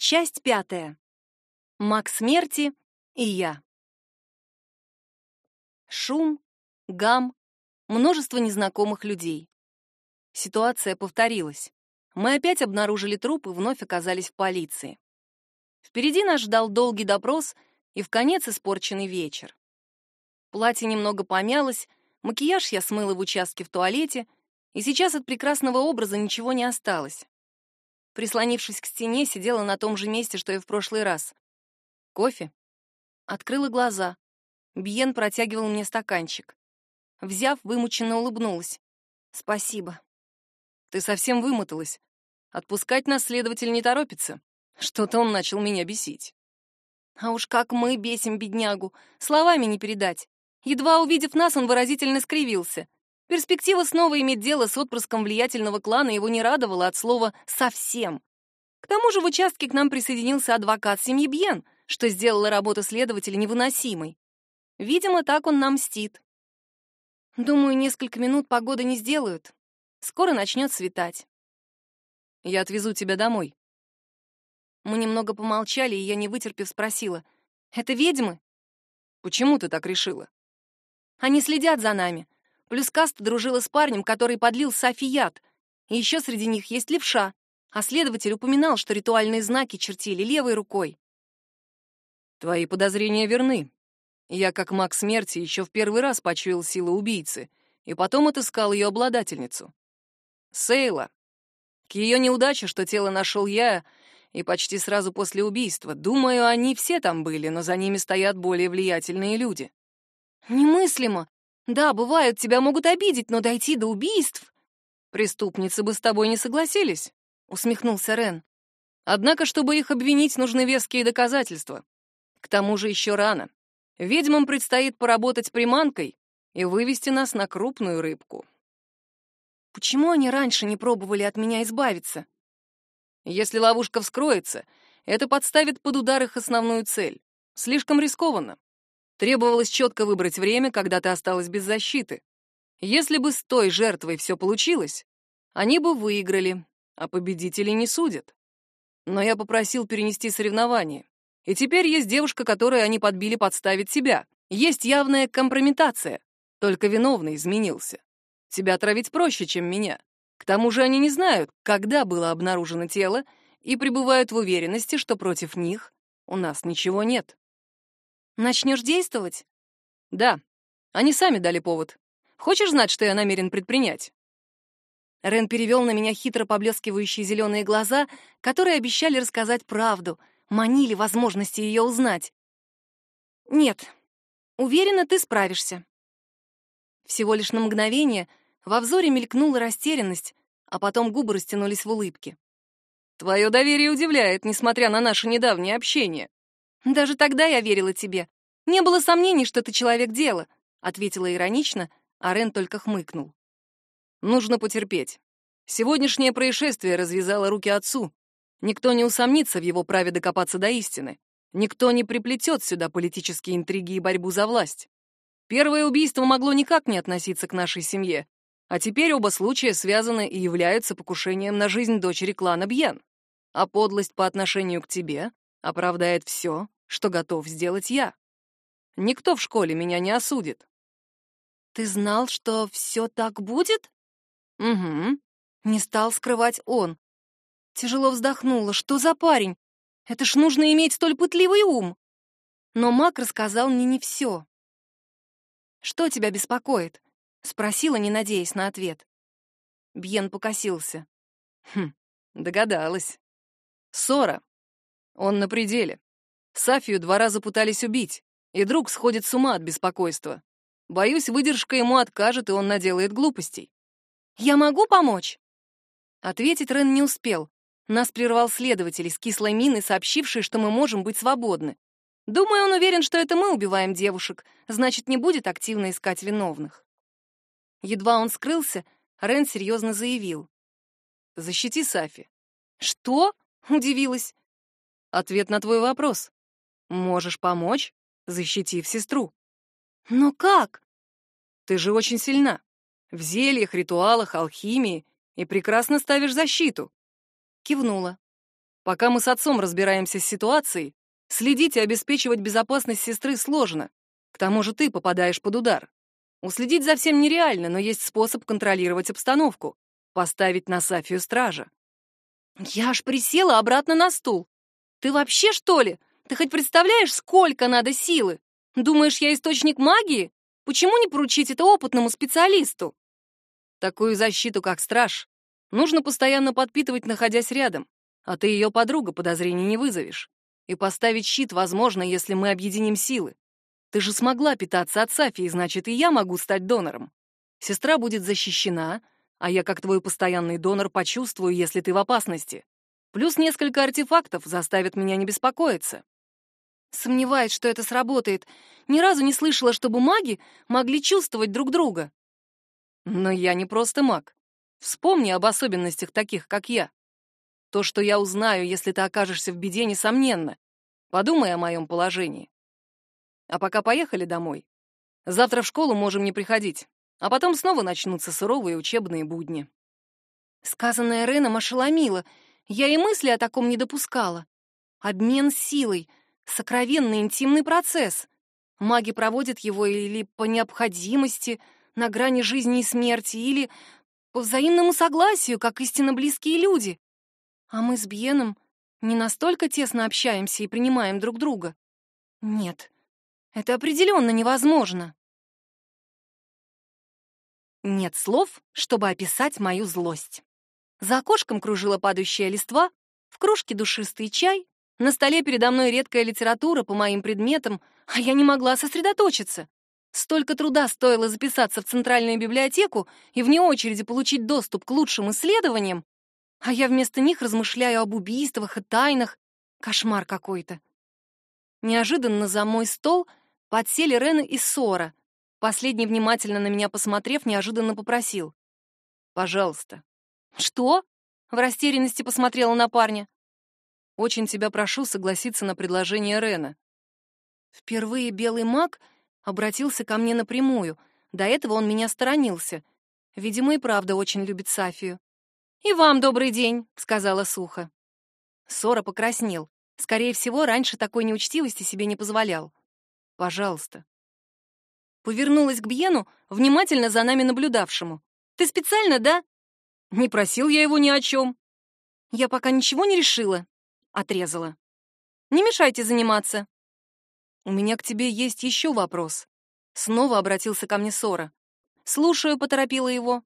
Часть пятая. Маг смерти и я. Шум, гам, множество незнакомых людей. Ситуация повторилась. Мы опять обнаружили труп и вновь оказались в полиции. Впереди нас ждал долгий допрос и в конец испорченный вечер. Платье немного помялось, макияж я смыла в участке в туалете, и сейчас от прекрасного образа ничего не осталось прислонившись к стене, сидела на том же месте, что и в прошлый раз. Кофе? Открыла глаза. Бьен протягивал мне стаканчик. Взяв, вымученно улыбнулась. «Спасибо». «Ты совсем вымоталась. Отпускать нас следователь не торопится. Что-то он начал меня бесить». «А уж как мы бесим беднягу. Словами не передать. Едва увидев нас, он выразительно скривился. Перспектива снова иметь дело с отпрыском влиятельного клана его не радовала от слова «совсем». К тому же в участке к нам присоединился адвокат семьи Бьен, что сделало работу следователя невыносимой. Видимо, так он нам мстит. Думаю, несколько минут погоды не сделают. Скоро начнет светать. Я отвезу тебя домой. Мы немного помолчали, и я, не вытерпев, спросила. «Это ведьмы?» «Почему ты так решила?» «Они следят за нами. Плюс Каста дружила с парнем, который подлил Сафи яд. И еще среди них есть левша. А следователь упоминал, что ритуальные знаки чертили левой рукой. Твои подозрения верны. Я, как маг смерти, еще в первый раз почуял силу убийцы, и потом отыскал ее обладательницу. Сейла. К ее неудаче, что тело нашел я, и почти сразу после убийства. Думаю, они все там были, но за ними стоят более влиятельные люди. Немыслимо. Да, бывают, тебя могут обидеть, но дойти до убийств... Преступницы бы с тобой не согласились, усмехнулся Рен. Однако, чтобы их обвинить, нужны веские доказательства. К тому же еще рано. Ведьмам предстоит поработать приманкой и вывести нас на крупную рыбку. Почему они раньше не пробовали от меня избавиться? Если ловушка вскроется, это подставит под удар их основную цель. Слишком рискованно. Требовалось четко выбрать время, когда ты осталась без защиты. Если бы с той жертвой все получилось, они бы выиграли, а победители не судят. Но я попросил перенести соревнование. И теперь есть девушка, которой они подбили подставить себя. Есть явная компрометация. Только виновный изменился. Тебя отравить проще, чем меня. К тому же они не знают, когда было обнаружено тело, и пребывают в уверенности, что против них у нас ничего нет. Начнешь действовать? Да. Они сами дали повод. Хочешь знать, что я намерен предпринять? Рен перевел на меня хитро поблескивающие зеленые глаза, которые обещали рассказать правду, манили возможности ее узнать. Нет. Уверена, ты справишься. Всего лишь на мгновение во взоре мелькнула растерянность, а потом губы растянулись в улыбке. Твое доверие удивляет, несмотря на наше недавнее общение. Даже тогда я верила тебе. Не было сомнений, что ты человек дела, ответила иронично, а Рен только хмыкнул. Нужно потерпеть. Сегодняшнее происшествие развязало руки отцу. Никто не усомнится в его праве докопаться до истины. Никто не приплетет сюда политические интриги и борьбу за власть. Первое убийство могло никак не относиться к нашей семье, а теперь оба случая связаны и являются покушением на жизнь дочери клана Бьен. А подлость по отношению к тебе оправдает все, что готов сделать я. Никто в школе меня не осудит. Ты знал, что все так будет? Угу. Не стал скрывать он. Тяжело вздохнула. Что за парень? Это ж нужно иметь столь пытливый ум. Но Мак рассказал мне не все. Что тебя беспокоит? Спросила, не надеясь на ответ. Бьен покосился. Хм, догадалась. Ссора. Он на пределе. Сафию два раза пытались убить, и друг сходит с ума от беспокойства. Боюсь, выдержка ему откажет, и он наделает глупостей. «Я могу помочь?» Ответить Рен не успел. Нас прервал следователь с кислой миной, сообщивший, что мы можем быть свободны. Думаю, он уверен, что это мы убиваем девушек, значит, не будет активно искать виновных. Едва он скрылся, Рен серьезно заявил. «Защити Сафи». «Что?» — удивилась. «Ответ на твой вопрос. Можешь помочь, защитив сестру». «Но как?» «Ты же очень сильна. В зельях, ритуалах, алхимии и прекрасно ставишь защиту». Кивнула. Пока мы с отцом разбираемся с ситуацией, следить и обеспечивать безопасность сестры сложно. К тому же ты попадаешь под удар. Уследить за всем нереально, но есть способ контролировать обстановку. Поставить на Сафию стража. Я аж присела обратно на стул. Ты вообще, что ли? Ты хоть представляешь, сколько надо силы? Думаешь, я источник магии? Почему не поручить это опытному специалисту? Такую защиту, как страж, нужно постоянно подпитывать, находясь рядом. А ты ее подруга, подозрений не вызовешь. И поставить щит возможно, если мы объединим силы. Ты же смогла питаться от Сафии, значит, и я могу стать донором. Сестра будет защищена, а я, как твой постоянный донор, почувствую, если ты в опасности. Плюс несколько артефактов заставят меня не беспокоиться. Сомневаюсь, что это сработает. Ни разу не слышала, чтобы маги могли чувствовать друг друга. Но я не просто маг. Вспомни об особенностях таких, как я. То, что я узнаю, если ты окажешься в беде, несомненно. Подумай о моем положении. А пока поехали домой. Завтра в школу можем не приходить, а потом снова начнутся суровые учебные будни. Сказанное Реном ошеломило. Я и мысли о таком не допускала. Обмен силой, сокровенный интимный процесс. Маги проводят его или по необходимости, на грани жизни и смерти, или по взаимному согласию, как истинно близкие люди. А мы с Бьеном не настолько тесно общаемся и принимаем друг друга. Нет, это определенно невозможно. Нет слов, чтобы описать мою злость. За окошком кружила падающая листва, в кружке душистый чай, на столе передо мной редкая литература по моим предметам, а я не могла сосредоточиться. Столько труда стоило записаться в Центральную библиотеку и вне очереди получить доступ к лучшим исследованиям, а я вместо них размышляю об убийствах и тайнах. Кошмар какой-то. Неожиданно за мой стол подсели Рена и Сора. Последний, внимательно на меня посмотрев, неожиданно попросил. «Пожалуйста». «Что?» — в растерянности посмотрела на парня. «Очень тебя прошу согласиться на предложение Рена». Впервые белый маг обратился ко мне напрямую. До этого он меня сторонился. Видимо, и правда очень любит Сафию. «И вам добрый день», — сказала сухо. Сора покраснел. Скорее всего, раньше такой неучтивости себе не позволял. «Пожалуйста». Повернулась к Бьену, внимательно за нами наблюдавшему. «Ты специально, да?» «Не просил я его ни о чем». «Я пока ничего не решила», — отрезала. «Не мешайте заниматься». «У меня к тебе есть еще вопрос». Снова обратился ко мне Сора. «Слушаю», — поторопила его.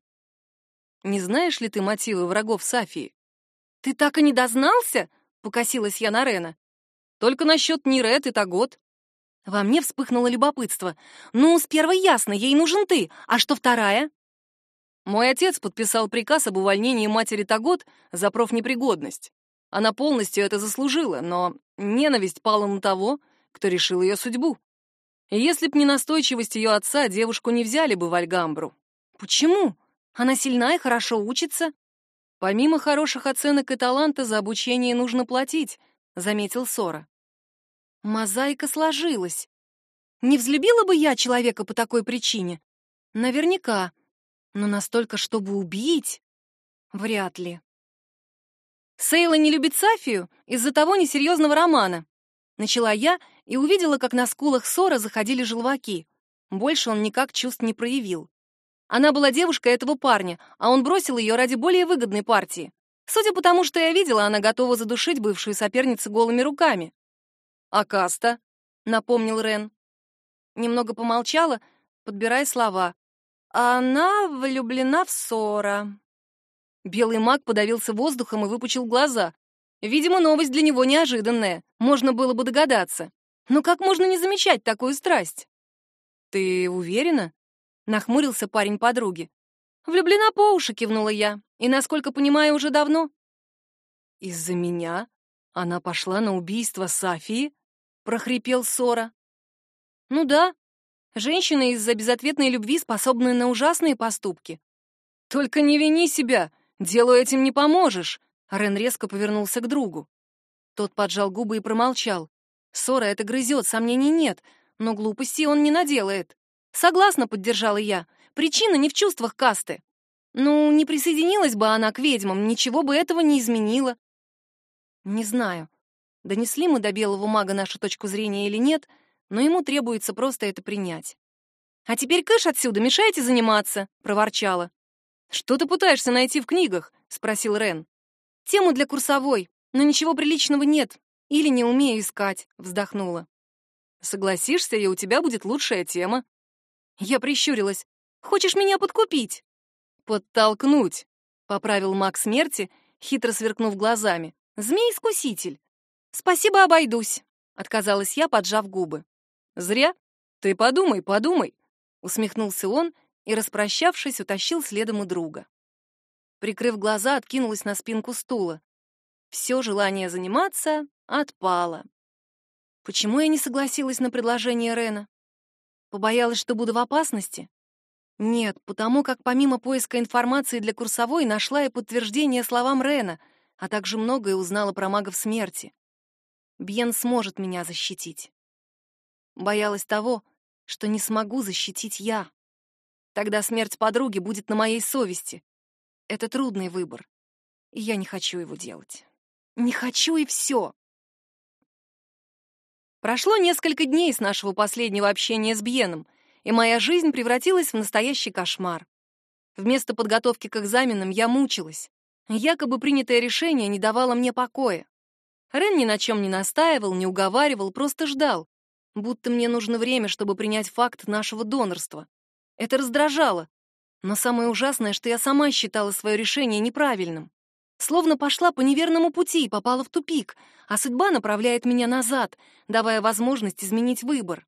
Не знаешь ли ты мотивы врагов Сафии? Ты так и не дознался? Покосилась я на Рена. Только насчет Нирет и Тагот. Во мне вспыхнуло любопытство. Ну, с первой ясно, ей нужен ты. А что вторая? Мой отец подписал приказ об увольнении матери Тагот за профнепригодность. Она полностью это заслужила, но ненависть пала на того, кто решил ее судьбу. И если б не настойчивость ее отца, девушку не взяли бы в Альгамбру. Почему? Она сильна и хорошо учится. Помимо хороших оценок и таланта, за обучение нужно платить, заметил Сора. Мозаика сложилась. Не взлюбила бы я человека по такой причине? Наверняка. Но настолько, чтобы убить? Вряд ли. Сейла не любит Сафию из-за того несерьезного романа. Начала я и увидела, как на скулах Сора заходили желваки. Больше он никак чувств не проявил. Она была девушкой этого парня, а он бросил ее ради более выгодной партии. Судя по тому, что я видела, она готова задушить бывшую соперницу голыми руками. «А каста?» — напомнил Рен. Немного помолчала, подбирая слова. «Она влюблена в Сора». Белый маг подавился воздухом и выпучил глаза. Видимо, новость для него неожиданная. Можно было бы догадаться. Но как можно не замечать такую страсть? «Ты уверена?» Нахмурился парень подруги. «Влюблена по уши», — кивнула я. «И, насколько понимаю, уже давно». «Из-за меня она пошла на убийство Сафии?» — прохрипел Сора. «Ну да, женщины из-за безответной любви способны на ужасные поступки». «Только не вини себя, делу этим не поможешь», — Рен резко повернулся к другу. Тот поджал губы и промолчал. Сора это грызет, сомнений нет, но глупости он не наделает. Согласна, поддержала я. Причина не в чувствах касты. Ну, не присоединилась бы она к ведьмам, ничего бы этого не изменило. Не знаю, донесли мы до белого мага нашу точку зрения или нет, но ему требуется просто это принять. «А теперь кыш отсюда, мешайте заниматься!» — проворчала. «Что ты пытаешься найти в книгах?» — спросил Рен. «Тему для курсовой, но ничего приличного нет. Или не умею искать», — вздохнула. «Согласишься, и у тебя будет лучшая тема». Я прищурилась. «Хочешь меня подкупить?» «Подтолкнуть», — поправил маг смерти, хитро сверкнув глазами. «Змей-искуситель». «Спасибо, обойдусь», — отказалась я, поджав губы. «Зря. Ты подумай, подумай», — усмехнулся он и, распрощавшись, утащил следом у друга. Прикрыв глаза, откинулась на спинку стула. Все желание заниматься отпало. Почему я не согласилась на предложение Рена? Побоялась, что буду в опасности? Нет, потому как помимо поиска информации для курсовой нашла и подтверждение словам Рена, а также многое узнала про магов смерти. Бьен сможет меня защитить. Боялась того, что не смогу защитить я. Тогда смерть подруги будет на моей совести. Это трудный выбор, и я не хочу его делать. Не хочу и все. Прошло несколько дней с нашего последнего общения с Бьеном, и моя жизнь превратилась в настоящий кошмар. Вместо подготовки к экзаменам я мучилась. Якобы принятое решение не давало мне покоя. Рен ни на чем не настаивал, не уговаривал, просто ждал, будто мне нужно время, чтобы принять факт нашего донорства. Это раздражало. Но самое ужасное, что я сама считала свое решение неправильным. Словно пошла по неверному пути и попала в тупик, а судьба направляет меня назад, давая возможность изменить выбор.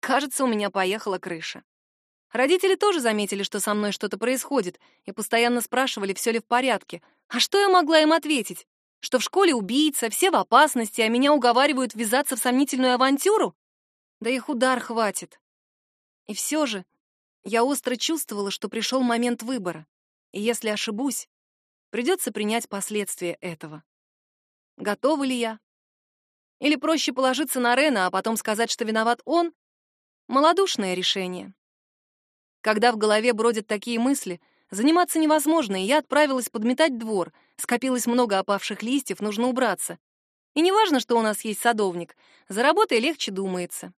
Кажется, у меня поехала крыша. Родители тоже заметили, что со мной что-то происходит, и постоянно спрашивали, все ли в порядке. А что я могла им ответить? Что в школе убийца, все в опасности, а меня уговаривают ввязаться в сомнительную авантюру? Да их удар хватит. И все же я остро чувствовала, что пришел момент выбора, и если ошибусь, придется принять последствия этого. Готова ли я? Или проще положиться на Рена, а потом сказать, что виноват он? Молодушное решение. Когда в голове бродят такие мысли, заниматься невозможно, и я отправилась подметать двор. Скопилось много опавших листьев, нужно убраться. И не важно, что у нас есть садовник, за работой легче думается.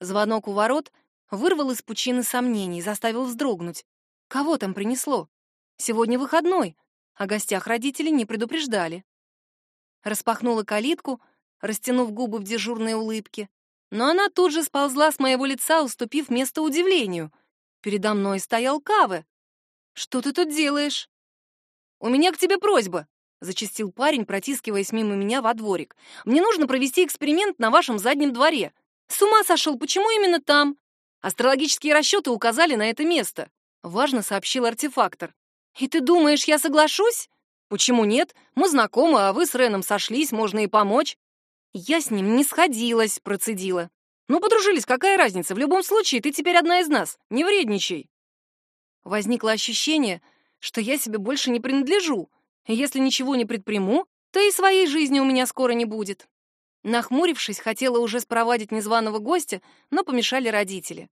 Звонок у ворот — вырвал из пучины сомнений, заставил вздрогнуть. Кого там принесло? Сегодня выходной, о гостях родители не предупреждали. Распахнула калитку, растянув губы в дежурной улыбке, но она тут же сползла с моего лица, уступив место удивлению. Передо мной стоял Каве. «Что ты тут делаешь?» «У меня к тебе просьба», — зачастил парень, протискиваясь мимо меня во дворик. «Мне нужно провести эксперимент на вашем заднем дворе. С ума сошел, почему именно там? Астрологические расчеты указали на это место. Важно сообщил артефактор. И ты думаешь, я соглашусь? Почему нет? Мы знакомы, а вы с Реном сошлись, можно и помочь. Я с ним не сходилась, процедила. Ну, подружились, какая разница? В любом случае, ты теперь одна из нас. Не вредничай. Возникло ощущение, что я себе больше не принадлежу. Если ничего не предприму, то и своей жизни у меня скоро не будет. Нахмурившись, хотела уже спровадить незваного гостя, но помешали родители.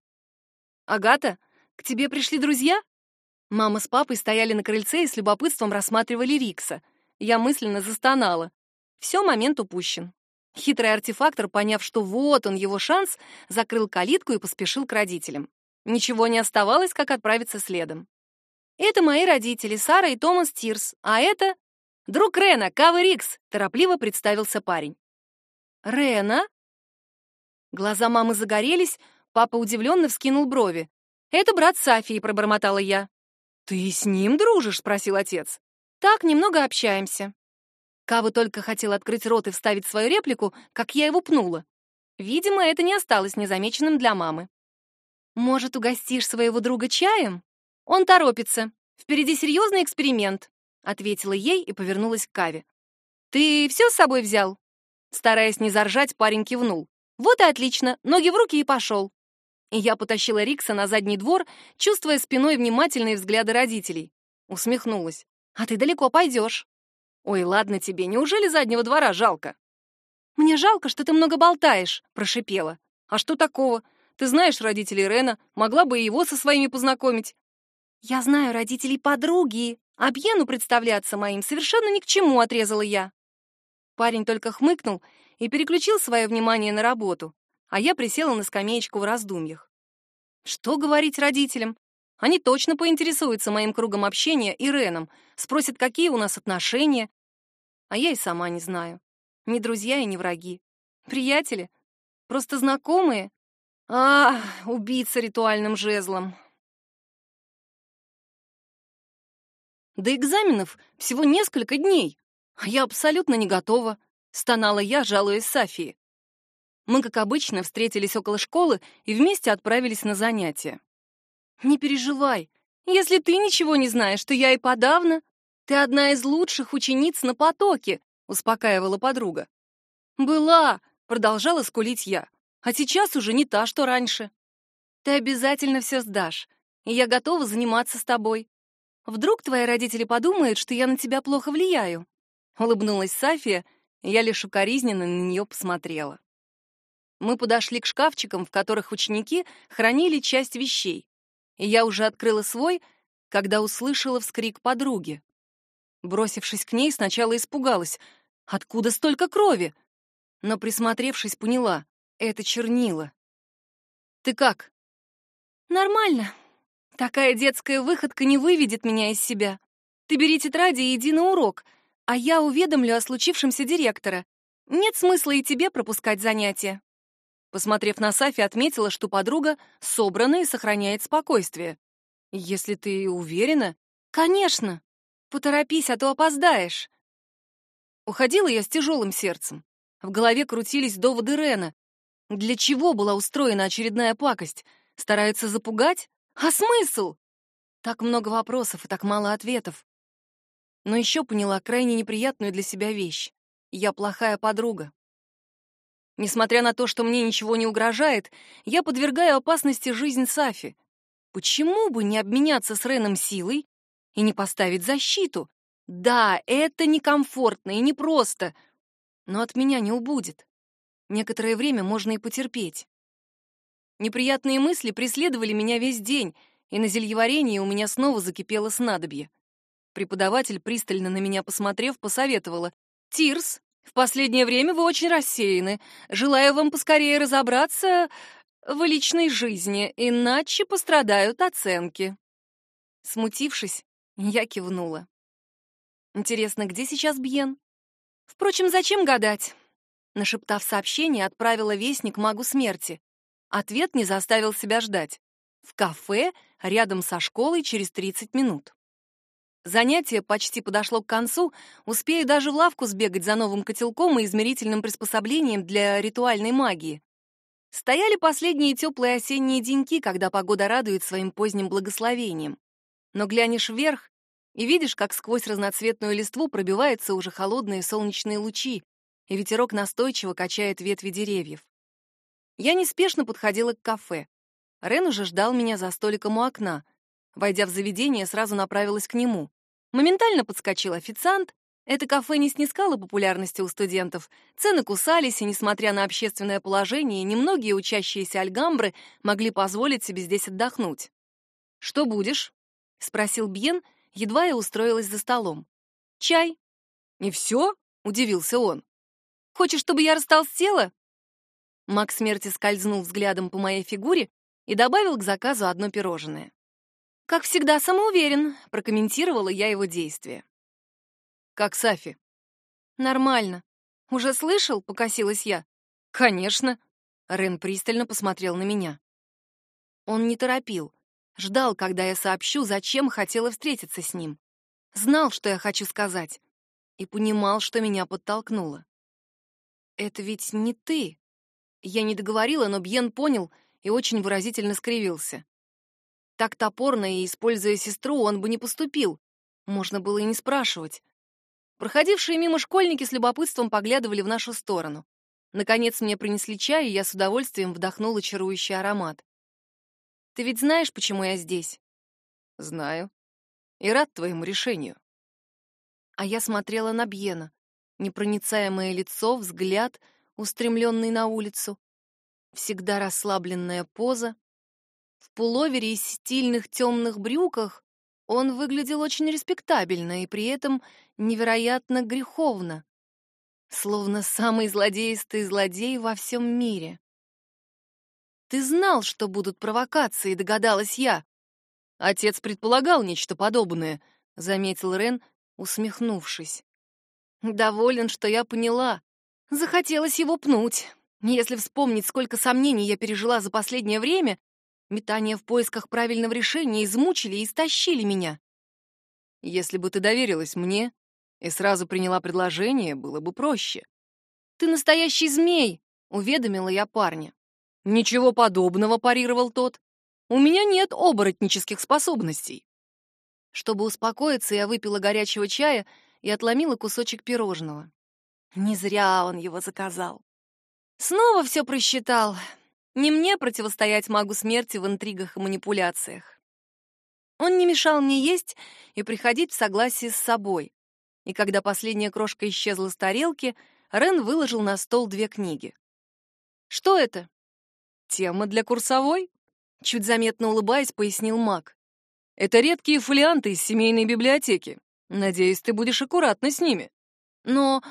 «Агата, к тебе пришли друзья?» Мама с папой стояли на крыльце и с любопытством рассматривали Рикса. Я мысленно застонала. Все, момент упущен. Хитрый артефактор, поняв, что вот он его шанс, закрыл калитку и поспешил к родителям. Ничего не оставалось, как отправиться следом. «Это мои родители, Сара и Томас Тирс, а это...» «Друг Рена, Кавы Рикс», — торопливо представился парень. «Рена?» Глаза мамы загорелись, Папа удивленно вскинул брови. «Это брат Сафии», — пробормотала я. «Ты с ним дружишь?» — спросил отец. «Так, немного общаемся». Кава только хотел открыть рот и вставить свою реплику, как я его пнула. Видимо, это не осталось незамеченным для мамы. «Может, угостишь своего друга чаем?» «Он торопится. Впереди серьезный эксперимент», — ответила ей и повернулась к Каве. «Ты все с собой взял?» Стараясь не заржать, парень кивнул. «Вот и отлично, ноги в руки и пошел и я потащила Рикса на задний двор, чувствуя спиной внимательные взгляды родителей. Усмехнулась. «А ты далеко пойдешь». «Ой, ладно тебе, неужели заднего двора жалко?» «Мне жалко, что ты много болтаешь», — прошипела. «А что такого? Ты знаешь родителей Рена, могла бы и его со своими познакомить». «Я знаю родителей подруги, а Бьену представляться моим совершенно ни к чему», — отрезала я. Парень только хмыкнул и переключил свое внимание на работу, а я присела на скамеечку в раздумьях. Что говорить родителям? Они точно поинтересуются моим кругом общения и Реном, спросят, какие у нас отношения. А я и сама не знаю. Ни друзья и ни враги. Приятели? Просто знакомые? А, убийца ритуальным жезлом. До экзаменов всего несколько дней, а я абсолютно не готова, стонала я, жалуясь Сафии. Мы, как обычно, встретились около школы и вместе отправились на занятия. «Не переживай. Если ты ничего не знаешь, то я и подавно. Ты одна из лучших учениц на потоке», — успокаивала подруга. «Была», — продолжала скулить я, «а сейчас уже не та, что раньше. Ты обязательно все сдашь, и я готова заниматься с тобой. Вдруг твои родители подумают, что я на тебя плохо влияю?» Улыбнулась Сафия, и я лишь укоризненно на нее посмотрела. Мы подошли к шкафчикам, в которых ученики хранили часть вещей и я уже открыла свой, когда услышала вскрик подруги. Бросившись к ней, сначала испугалась. Откуда столько крови? Но, присмотревшись, поняла — это чернила. «Ты как?» «Нормально. Такая детская выходка не выведет меня из себя. Ты бери тетради и иди на урок, а я уведомлю о случившемся директора. Нет смысла и тебе пропускать занятия». Посмотрев на Сафи, отметила, что подруга собрана и сохраняет спокойствие. «Если ты уверена?» «Конечно! Поторопись, а то опоздаешь!» Уходила я с тяжелым сердцем. В голове крутились доводы Рена. Для чего была устроена очередная пакость? Стараются запугать? А смысл? Так много вопросов и так мало ответов. Но еще поняла крайне неприятную для себя вещь. Я плохая подруга. Несмотря на то, что мне ничего не угрожает, я подвергаю опасности жизнь Сафи. Почему бы не обменяться с Реном силой и не поставить защиту? Да, это некомфортно и непросто, но от меня не убудет. Некоторое время можно и потерпеть. Неприятные мысли преследовали меня весь день, и на зельеварении у меня снова закипело снадобье. Преподаватель, пристально на меня посмотрев, посоветовала. «Тирс, в последнее время вы очень рассеяны. Желаю вам поскорее разобраться в личной жизни, иначе пострадают оценки. Смутившись, я кивнула. Интересно, где сейчас Бьен? Впрочем, зачем гадать? Нашептав сообщение, отправила вестник магу смерти. Ответ не заставил себя ждать. В кафе рядом со школой через 30 минут. Занятие почти подошло к концу, успею даже в лавку сбегать за новым котелком и измерительным приспособлением для ритуальной магии. Стояли последние теплые осенние деньки, когда погода радует своим поздним благословением. Но глянешь вверх и видишь, как сквозь разноцветную листву пробиваются уже холодные солнечные лучи, и ветерок настойчиво качает ветви деревьев. Я неспешно подходила к кафе. Рен уже ждал меня за столиком у окна. Войдя в заведение, сразу направилась к нему. Моментально подскочил официант. Это кафе не снискало популярности у студентов. Цены кусались, и, несмотря на общественное положение, немногие учащиеся Альгамбры могли позволить себе здесь отдохнуть. «Что будешь?» — спросил Бьен, едва я устроилась за столом. «Чай». «И все?» — удивился он. «Хочешь, чтобы я растолстела?» Маг смерти скользнул взглядом по моей фигуре и добавил к заказу одно пирожное. «Как всегда, самоуверен», — прокомментировала я его действия. «Как Сафи?» «Нормально. Уже слышал?» — покосилась я. «Конечно». Рен пристально посмотрел на меня. Он не торопил. Ждал, когда я сообщу, зачем хотела встретиться с ним. Знал, что я хочу сказать. И понимал, что меня подтолкнуло. «Это ведь не ты». Я не договорила, но Бьен понял и очень выразительно скривился. Так топорно и используя сестру, он бы не поступил. Можно было и не спрашивать. Проходившие мимо школьники с любопытством поглядывали в нашу сторону. Наконец мне принесли чай, и я с удовольствием вдохнула чарующий аромат. «Ты ведь знаешь, почему я здесь?» «Знаю. И рад твоему решению». А я смотрела на Бьена. Непроницаемое лицо, взгляд, устремленный на улицу. Всегда расслабленная поза, в пуловере и стильных темных брюках он выглядел очень респектабельно и при этом невероятно греховно. словно самый злодеистый злодей во всем мире. «Ты знал, что будут провокации», — догадалась я. Отец предполагал нечто подобное, — заметил Рен, усмехнувшись. Доволен, что я поняла. Захотелось его пнуть. Если вспомнить, сколько сомнений я пережила за последнее время, метания в поисках правильного решения измучили и истощили меня. Если бы ты доверилась мне и сразу приняла предложение, было бы проще. «Ты настоящий змей!» — уведомила я парня. «Ничего подобного», — парировал тот. «У меня нет оборотнических способностей». Чтобы успокоиться, я выпила горячего чая и отломила кусочек пирожного. Не зря он его заказал. Снова все просчитал. Не мне противостоять магу смерти в интригах и манипуляциях. Он не мешал мне есть и приходить в согласие с собой. И когда последняя крошка исчезла с тарелки, Рен выложил на стол две книги. «Что это?» «Тема для курсовой?» Чуть заметно улыбаясь, пояснил маг. «Это редкие фолианты из семейной библиотеки. Надеюсь, ты будешь аккуратна с ними». «Но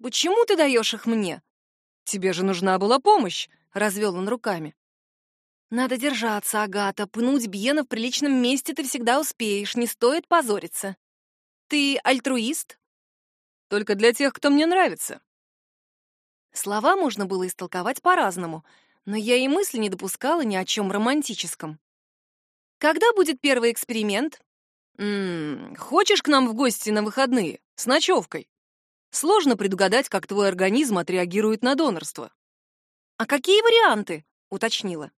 почему ты даешь их мне?» «Тебе же нужна была помощь», — развел он руками. «Надо держаться, Агата. Пнуть Бьена в приличном месте ты всегда успеешь, не стоит позориться. Ты альтруист?» «Только для тех, кто мне нравится». Слова можно было истолковать по-разному, но я и мысли не допускала ни о чем романтическом. «Когда будет первый эксперимент?» «М -м, «Хочешь к нам в гости на выходные? С ночевкой?» Сложно предугадать, как твой организм отреагирует на донорство. «А какие варианты?» — уточнила.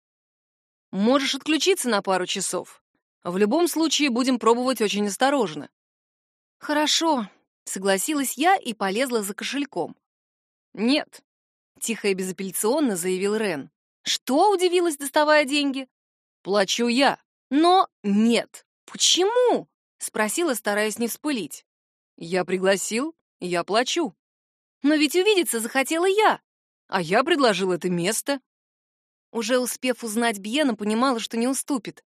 «Можешь отключиться на пару часов. В любом случае будем пробовать очень осторожно». «Хорошо», — согласилась я и полезла за кошельком. «Нет», — тихо и безапелляционно заявил Рен. «Что?» — удивилась, доставая деньги. «Плачу я». «Но нет». «Почему?» — спросила, стараясь не вспылить. «Я пригласил, я плачу». «Но ведь увидеться захотела я». «А я предложил это место». Уже успев узнать Бьена, понимала, что не уступит.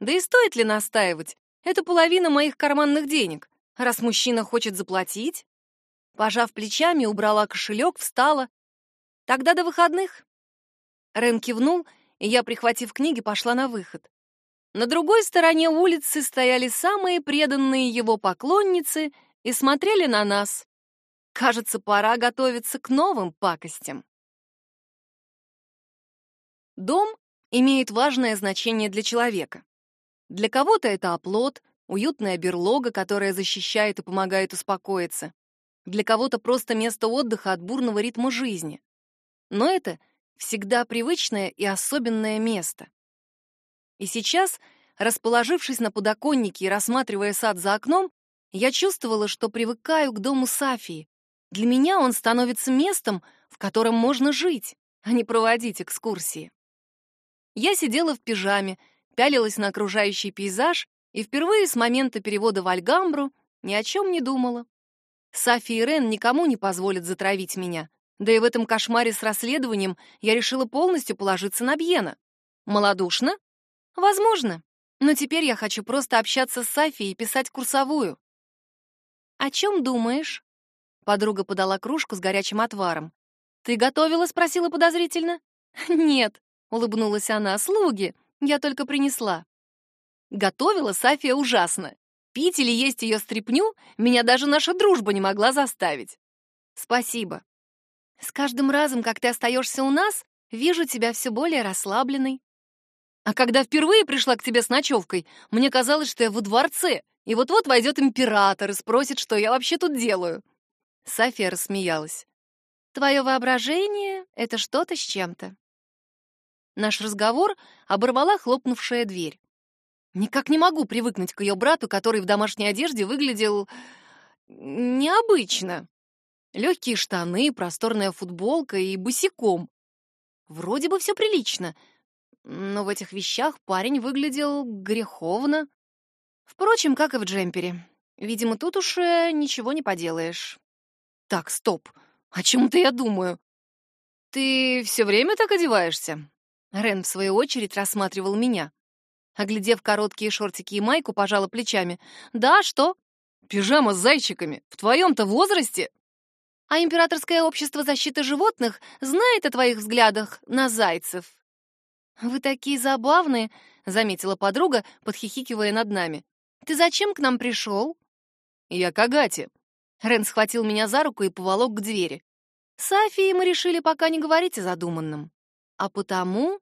Да и стоит ли настаивать? Это половина моих карманных денег. Раз мужчина хочет заплатить... Пожав плечами, убрала кошелек, встала. Тогда до выходных. Рен кивнул, и я, прихватив книги, пошла на выход. На другой стороне улицы стояли самые преданные его поклонницы и смотрели на нас. Кажется, пора готовиться к новым пакостям. Дом имеет важное значение для человека. Для кого-то это оплот, уютная берлога, которая защищает и помогает успокоиться. Для кого-то просто место отдыха от бурного ритма жизни. Но это всегда привычное и особенное место. И сейчас, расположившись на подоконнике и рассматривая сад за окном, я чувствовала, что привыкаю к дому Сафии. Для меня он становится местом, в котором можно жить, а не проводить экскурсии. Я сидела в пижаме, пялилась на окружающий пейзаж и впервые с момента перевода в Альгамбру ни о чем не думала. Сафи и Рен никому не позволят затравить меня. Да и в этом кошмаре с расследованием я решила полностью положиться на Бьена. Молодушно? Возможно. Но теперь я хочу просто общаться с Сафи и писать курсовую. «О чем думаешь?» Подруга подала кружку с горячим отваром. «Ты готовила?» — спросила подозрительно. «Нет», — улыбнулась она, — «слуги. Я только принесла». Готовила Сафия ужасно. Пить или есть ее стряпню меня даже наша дружба не могла заставить. Спасибо. С каждым разом, как ты остаешься у нас, вижу тебя все более расслабленной. А когда впервые пришла к тебе с ночевкой, мне казалось, что я во дворце, и вот-вот войдет император и спросит, что я вообще тут делаю. София рассмеялась. Твое воображение — это что-то с чем-то. Наш разговор оборвала хлопнувшая дверь. Никак не могу привыкнуть к ее брату, который в домашней одежде выглядел необычно. Легкие штаны, просторная футболка и босиком. Вроде бы все прилично, но в этих вещах парень выглядел греховно. Впрочем, как и в джемпере. Видимо, тут уж э, ничего не поделаешь. Так, стоп. О чем-то я думаю. Ты все время так одеваешься? Рен, в свою очередь, рассматривал меня. Оглядев короткие шортики и майку, пожала плечами. «Да, что?» «Пижама с зайчиками. В твоем-то возрасте?» А Императорское общество защиты животных знает о твоих взглядах на зайцев. Вы такие забавные, заметила подруга, подхихикивая над нами. Ты зачем к нам пришел? Я к Агате. Рен схватил меня за руку и поволок к двери. С Афией мы решили пока не говорить о задуманном. А потому...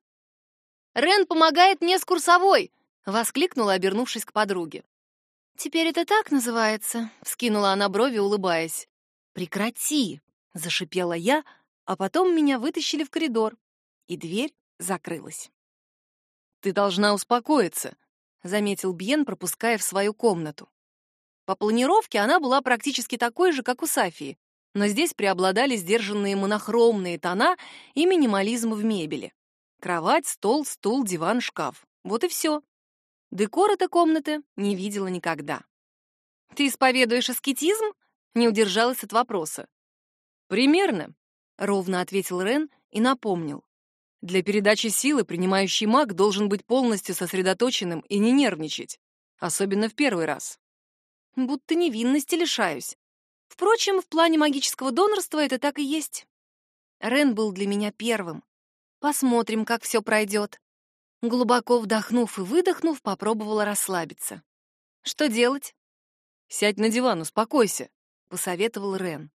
«Рен помогает мне с курсовой!» — воскликнула, обернувшись к подруге. «Теперь это так называется?» — вскинула она брови, улыбаясь. «Прекрати!» — зашипела я, а потом меня вытащили в коридор, и дверь закрылась. «Ты должна успокоиться», — заметил Бьен, пропуская в свою комнату. По планировке она была практически такой же, как у Сафии, но здесь преобладали сдержанные монохромные тона и минимализм в мебели. Кровать, стол, стул, диван, шкаф. Вот и все. Декор этой комнаты не видела никогда. «Ты исповедуешь аскетизм?» — не удержалась от вопроса. «Примерно», — ровно ответил Рен и напомнил. «Для передачи силы принимающий маг должен быть полностью сосредоточенным и не нервничать, особенно в первый раз». «Будто невинности лишаюсь. Впрочем, в плане магического донорства это так и есть. Рен был для меня первым. Посмотрим, как все пройдет. Глубоко вдохнув и выдохнув, попробовала расслабиться. Что делать? Сядь на диван, успокойся, посоветовал Рен.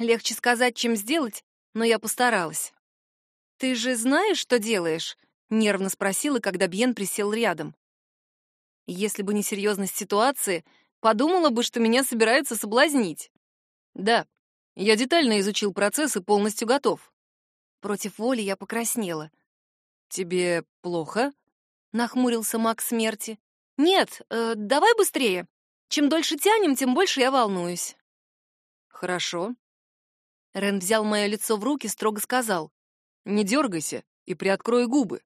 Легче сказать, чем сделать, но я постаралась. Ты же знаешь, что делаешь? нервно спросила, когда Бьен присел рядом. Если бы не серьезность ситуации, подумала бы, что меня собираются соблазнить. Да, я детально изучил процесс и полностью готов. Против воли я покраснела. Тебе плохо? Нахмурился маг смерти. Нет, э, давай быстрее. Чем дольше тянем, тем больше я волнуюсь. Хорошо. Рен взял мое лицо в руки, строго сказал. Не дергайся и приоткрой губы.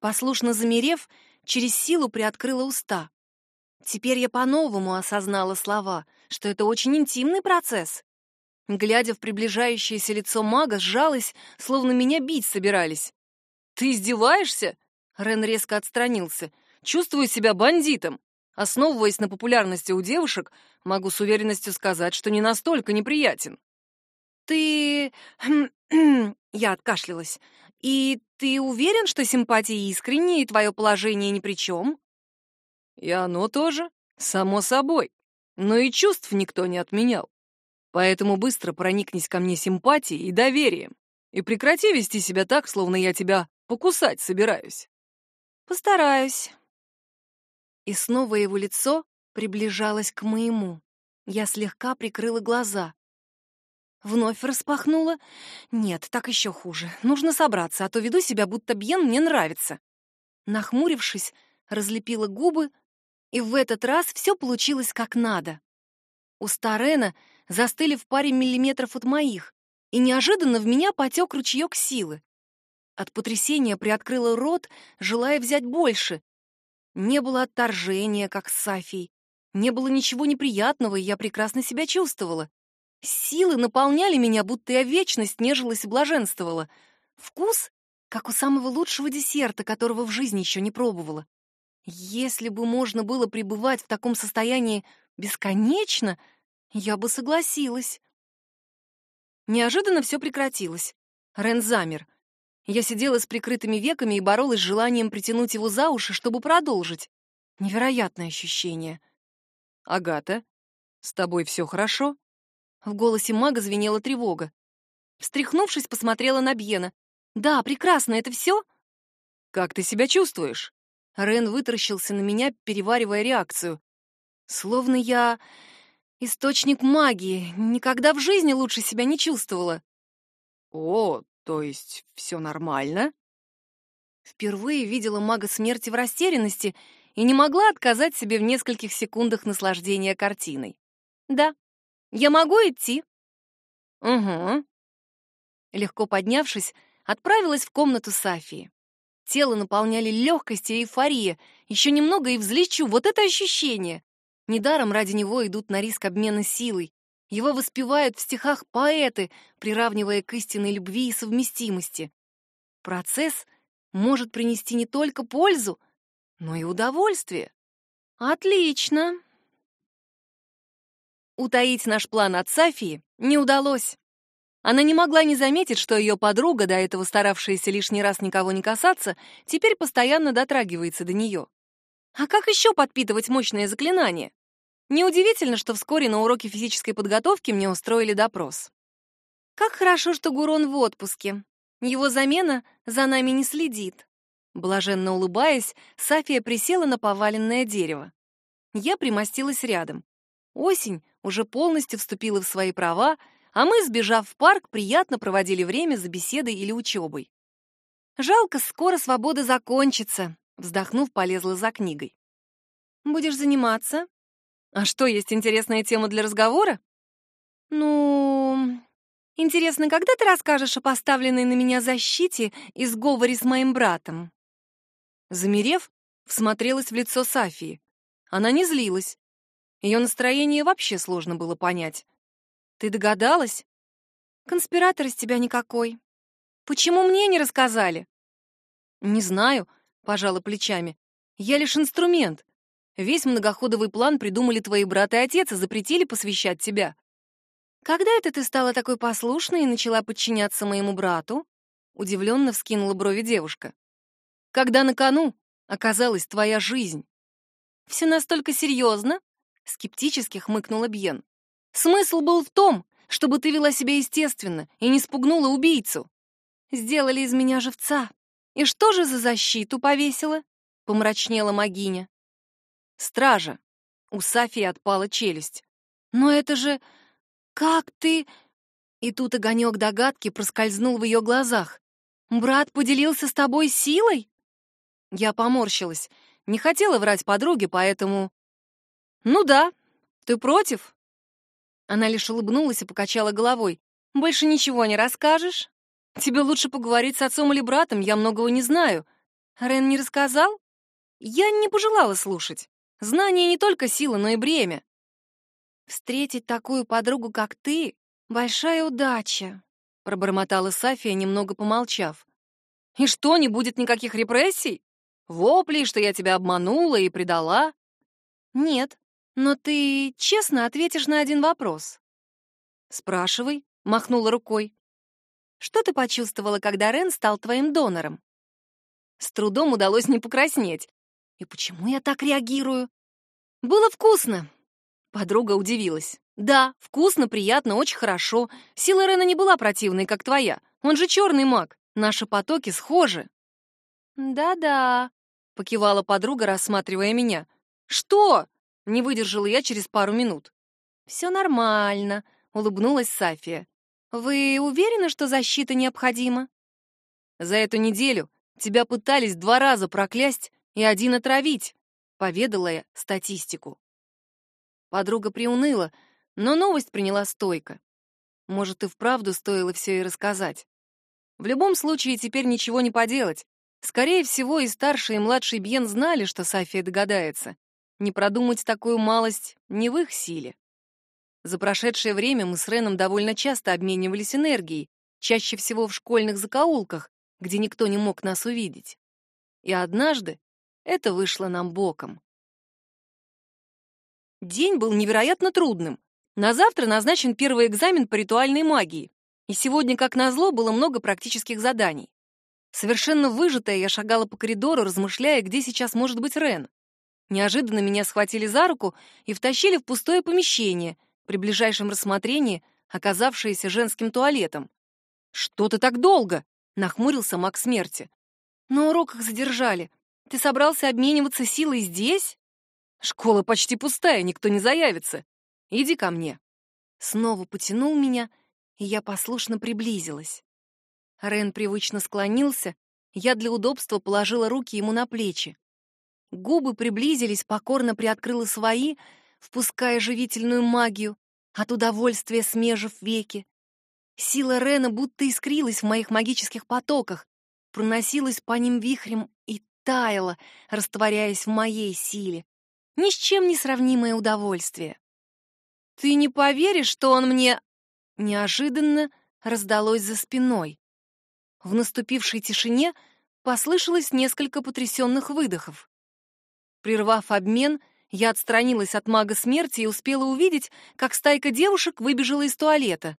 Послушно замерев, через силу приоткрыла уста. Теперь я по-новому осознала слова, что это очень интимный процесс. Глядя в приближающееся лицо мага, сжалась, словно меня бить собирались. «Ты издеваешься?» Рен резко отстранился. «Чувствую себя бандитом. Основываясь на популярности у девушек, могу с уверенностью сказать, что не настолько неприятен». «Ты...» Я откашлялась. «И ты уверен, что симпатии искренние, и твое положение ни при чем?» И оно тоже, само собой. Но и чувств никто не отменял. Поэтому быстро проникнись ко мне симпатией и доверием. И прекрати вести себя так, словно я тебя покусать собираюсь. Постараюсь. И снова его лицо приближалось к моему. Я слегка прикрыла глаза. Вновь распахнула. Нет, так еще хуже. Нужно собраться, а то веду себя, будто Бьен мне нравится. Нахмурившись, разлепила губы и в этот раз все получилось как надо. Уста Рена застыли в паре миллиметров от моих, и неожиданно в меня потек ручеек силы. От потрясения приоткрыла рот, желая взять больше. Не было отторжения, как с Сафией. Не было ничего неприятного, и я прекрасно себя чувствовала. Силы наполняли меня, будто я вечность нежилась и блаженствовала. Вкус, как у самого лучшего десерта, которого в жизни еще не пробовала. Если бы можно было пребывать в таком состоянии бесконечно, я бы согласилась. Неожиданно все прекратилось. Рен замер. Я сидела с прикрытыми веками и боролась с желанием притянуть его за уши, чтобы продолжить. Невероятное ощущение. «Агата, с тобой все хорошо?» В голосе мага звенела тревога. Встряхнувшись, посмотрела на Бьена. «Да, прекрасно, это все?» «Как ты себя чувствуешь?» Рен вытаращился на меня, переваривая реакцию. Словно я источник магии, никогда в жизни лучше себя не чувствовала. О, то есть все нормально? Впервые видела мага смерти в растерянности и не могла отказать себе в нескольких секундах наслаждения картиной. Да, я могу идти. Угу. Легко поднявшись, отправилась в комнату Сафии. Тело наполняли легкость и эйфория. Еще немного и взлечу. Вот это ощущение! Недаром ради него идут на риск обмена силой. Его воспевают в стихах поэты, приравнивая к истинной любви и совместимости. Процесс может принести не только пользу, но и удовольствие. Отлично. Утаить наш план от Сафии Не удалось. Она не могла не заметить, что ее подруга, до этого старавшаяся лишний раз никого не касаться, теперь постоянно дотрагивается до нее. А как еще подпитывать мощное заклинание? Неудивительно, что вскоре на уроке физической подготовки мне устроили допрос. Как хорошо, что Гурон в отпуске. Его замена за нами не следит. Блаженно улыбаясь, Сафия присела на поваленное дерево. Я примостилась рядом. Осень уже полностью вступила в свои права, а мы, сбежав в парк, приятно проводили время за беседой или учебой. Жалко, скоро свобода закончится, вздохнув, полезла за книгой. Будешь заниматься? А что, есть интересная тема для разговора? Ну, интересно, когда ты расскажешь о поставленной на меня защите и сговоре с моим братом? Замерев, всмотрелась в лицо Сафии. Она не злилась. Ее настроение вообще сложно было понять. Ты догадалась? Конспиратор из тебя никакой. Почему мне не рассказали? Не знаю, пожала плечами. Я лишь инструмент. Весь многоходовый план придумали твои брат и отец и запретили посвящать тебя. Когда это ты стала такой послушной и начала подчиняться моему брату? Удивленно вскинула брови девушка. Когда на кону оказалась твоя жизнь. Все настолько серьезно? Скептически хмыкнула Бьен. Смысл был в том, чтобы ты вела себя естественно и не спугнула убийцу. Сделали из меня живца. И что же за защиту повесила? Помрачнела Магиня. Стража. У Сафии отпала челюсть. Но это же... Как ты... И тут огонек догадки проскользнул в ее глазах. «Брат поделился с тобой силой?» Я поморщилась. Не хотела врать подруге, поэтому... «Ну да. Ты против?» Она лишь улыбнулась и покачала головой. «Больше ничего не расскажешь? Тебе лучше поговорить с отцом или братом, я многого не знаю. Рен не рассказал?» Я не пожелала слушать. Знание не только сила, но и бремя. Встретить такую подругу, как ты, большая удача, пробормотала Сафия, немного помолчав. И что, не будет никаких репрессий? Вопли, что я тебя обманула и предала? Нет, но ты честно ответишь на один вопрос. Спрашивай, махнула рукой. Что ты почувствовала, когда Рен стал твоим донором? С трудом удалось не покраснеть. И почему я так реагирую? Было вкусно. Подруга удивилась. Да, вкусно, приятно, очень хорошо. Сила Рена не была противной, как твоя. Он же черный маг. Наши потоки схожи. Да-да, покивала подруга, рассматривая меня. Что? Не выдержала я через пару минут. Все нормально, улыбнулась Сафия. Вы уверены, что защита необходима? За эту неделю тебя пытались два раза проклясть и один отравить», — поведала я статистику. Подруга приуныла, но новость приняла стойко. Может, и вправду стоило все и рассказать. В любом случае, теперь ничего не поделать. Скорее всего, и старший, и младший Бьен знали, что Сафия догадается. Не продумать такую малость не в их силе. За прошедшее время мы с Реном довольно часто обменивались энергией, чаще всего в школьных закоулках, где никто не мог нас увидеть. И однажды это вышло нам боком. День был невероятно трудным. На завтра назначен первый экзамен по ритуальной магии. И сегодня, как назло, было много практических заданий. Совершенно выжатая, я шагала по коридору, размышляя, где сейчас может быть Рен. Неожиданно меня схватили за руку и втащили в пустое помещение, при ближайшем рассмотрении оказавшееся женским туалетом. «Что ты так долго?» — нахмурился маг смерти. «На уроках задержали. Ты собрался обмениваться силой здесь? Школа почти пустая, никто не заявится. Иди ко мне. Снова потянул меня, и я послушно приблизилась. Рен привычно склонился, я для удобства положила руки ему на плечи. Губы приблизились, покорно приоткрыла свои, впуская живительную магию, от удовольствия смежив веки. Сила Рена будто искрилась в моих магических потоках, проносилась по ним вихрем и таяла, растворяясь в моей силе. Ни с чем не сравнимое удовольствие. «Ты не поверишь, что он мне...» Неожиданно раздалось за спиной. В наступившей тишине послышалось несколько потрясенных выдохов. Прервав обмен, Я отстранилась от мага смерти и успела увидеть, как стайка девушек выбежала из туалета.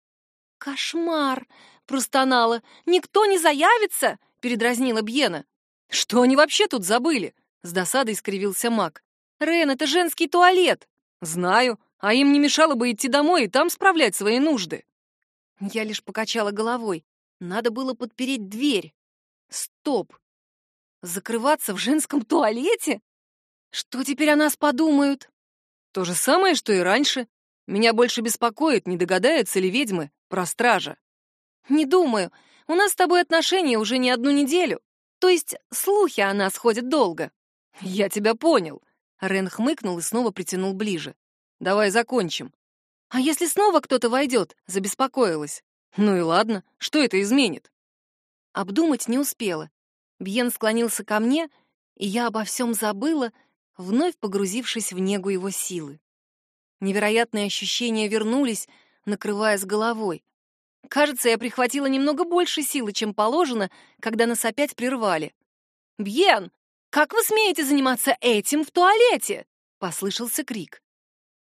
«Кошмар!» — простонала. «Никто не заявится!» — передразнила Бьена. «Что они вообще тут забыли?» — с досадой скривился маг. «Рен, это женский туалет!» «Знаю, а им не мешало бы идти домой и там справлять свои нужды». Я лишь покачала головой. Надо было подпереть дверь. Стоп! Закрываться в женском туалете? Что теперь о нас подумают? То же самое, что и раньше. Меня больше беспокоит, не догадаются ли ведьмы про стража. Не думаю. У нас с тобой отношения уже не одну неделю. То есть слухи о нас ходят долго. Я тебя понял. Рен хмыкнул и снова притянул ближе. Давай закончим. А если снова кто-то войдет? Забеспокоилась. Ну и ладно, что это изменит? Обдумать не успела. Бьен склонился ко мне, и я обо всем забыла, вновь погрузившись в негу его силы. Невероятные ощущения вернулись, накрывая с головой. Кажется, я прихватила немного больше силы, чем положено, когда нас опять прервали. «Бьен, как вы смеете заниматься этим в туалете?» — послышался крик.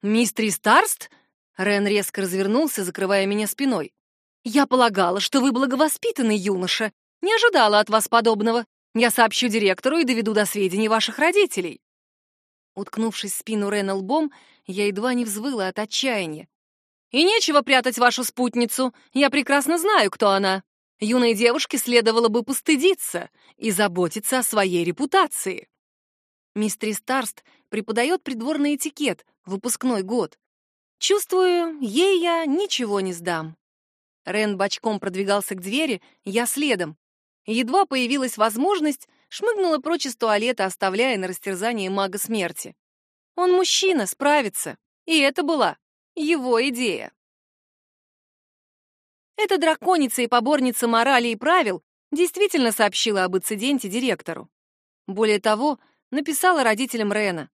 «Мистер Старст?» — Рен резко развернулся, закрывая меня спиной. «Я полагала, что вы благовоспитанный юноша. Не ожидала от вас подобного. Я сообщу директору и доведу до сведений ваших родителей». Уткнувшись спину Рена лбом, я едва не взвыла от отчаяния. «И нечего прятать вашу спутницу. Я прекрасно знаю, кто она. Юной девушке следовало бы постыдиться и заботиться о своей репутации». Мистер Старст преподает придворный этикет, выпускной год. Чувствую, ей я ничего не сдам. Рен бочком продвигался к двери, я следом. Едва появилась возможность, шмыгнула прочь из туалета, оставляя на растерзание мага смерти. Он мужчина, справится. И это была его идея. Эта драконица и поборница морали и правил действительно сообщила об инциденте директору. Более того, написала родителям Рена.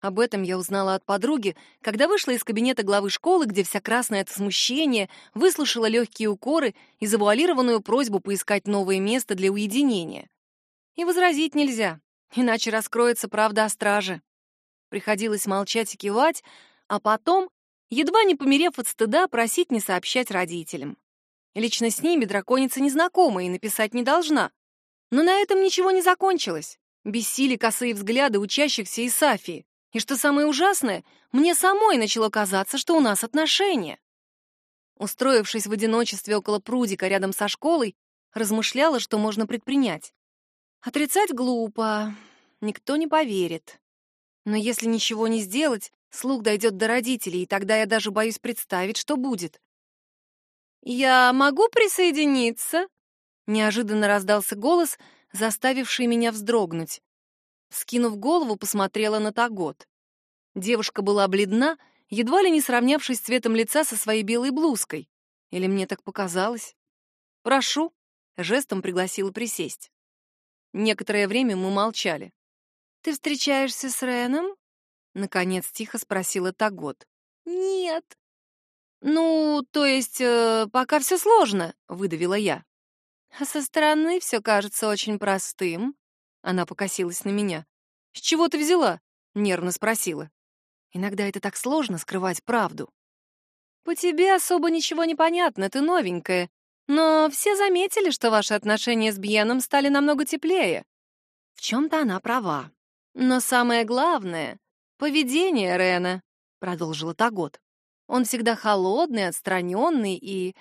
Об этом я узнала от подруги, когда вышла из кабинета главы школы, где вся красная от смущения, выслушала легкие укоры и завуалированную просьбу поискать новое место для уединения. И возразить нельзя, иначе раскроется правда о страже. Приходилось молчать и кивать, а потом, едва не померев от стыда, просить не сообщать родителям. Лично с ними драконица не знакома и написать не должна. Но на этом ничего не закончилось. Бессили косые взгляды учащихся и Сафии. И что самое ужасное, мне самой начало казаться, что у нас отношения. Устроившись в одиночестве около прудика рядом со школой, размышляла, что можно предпринять. Отрицать глупо, никто не поверит. Но если ничего не сделать, слух дойдет до родителей, и тогда я даже боюсь представить, что будет. «Я могу присоединиться?» Неожиданно раздался голос, заставивший меня вздрогнуть. Скинув голову, посмотрела на Тагот. Девушка была бледна, едва ли не сравнявшись цветом лица со своей белой блузкой. Или мне так показалось? «Прошу», — жестом пригласила присесть. Некоторое время мы молчали. «Ты встречаешься с Реном?» — наконец тихо спросила Тагот. «Нет». «Ну, то есть, э, пока все сложно», — выдавила я. «А со стороны все кажется очень простым», она покосилась на меня. «С чего ты взяла?» — нервно спросила. «Иногда это так сложно скрывать правду». «По тебе особо ничего не понятно, ты новенькая. Но все заметили, что ваши отношения с Бьеном стали намного теплее. В чем-то она права. Но самое главное — поведение Рена», — продолжила Тагот. «Он всегда холодный, отстраненный и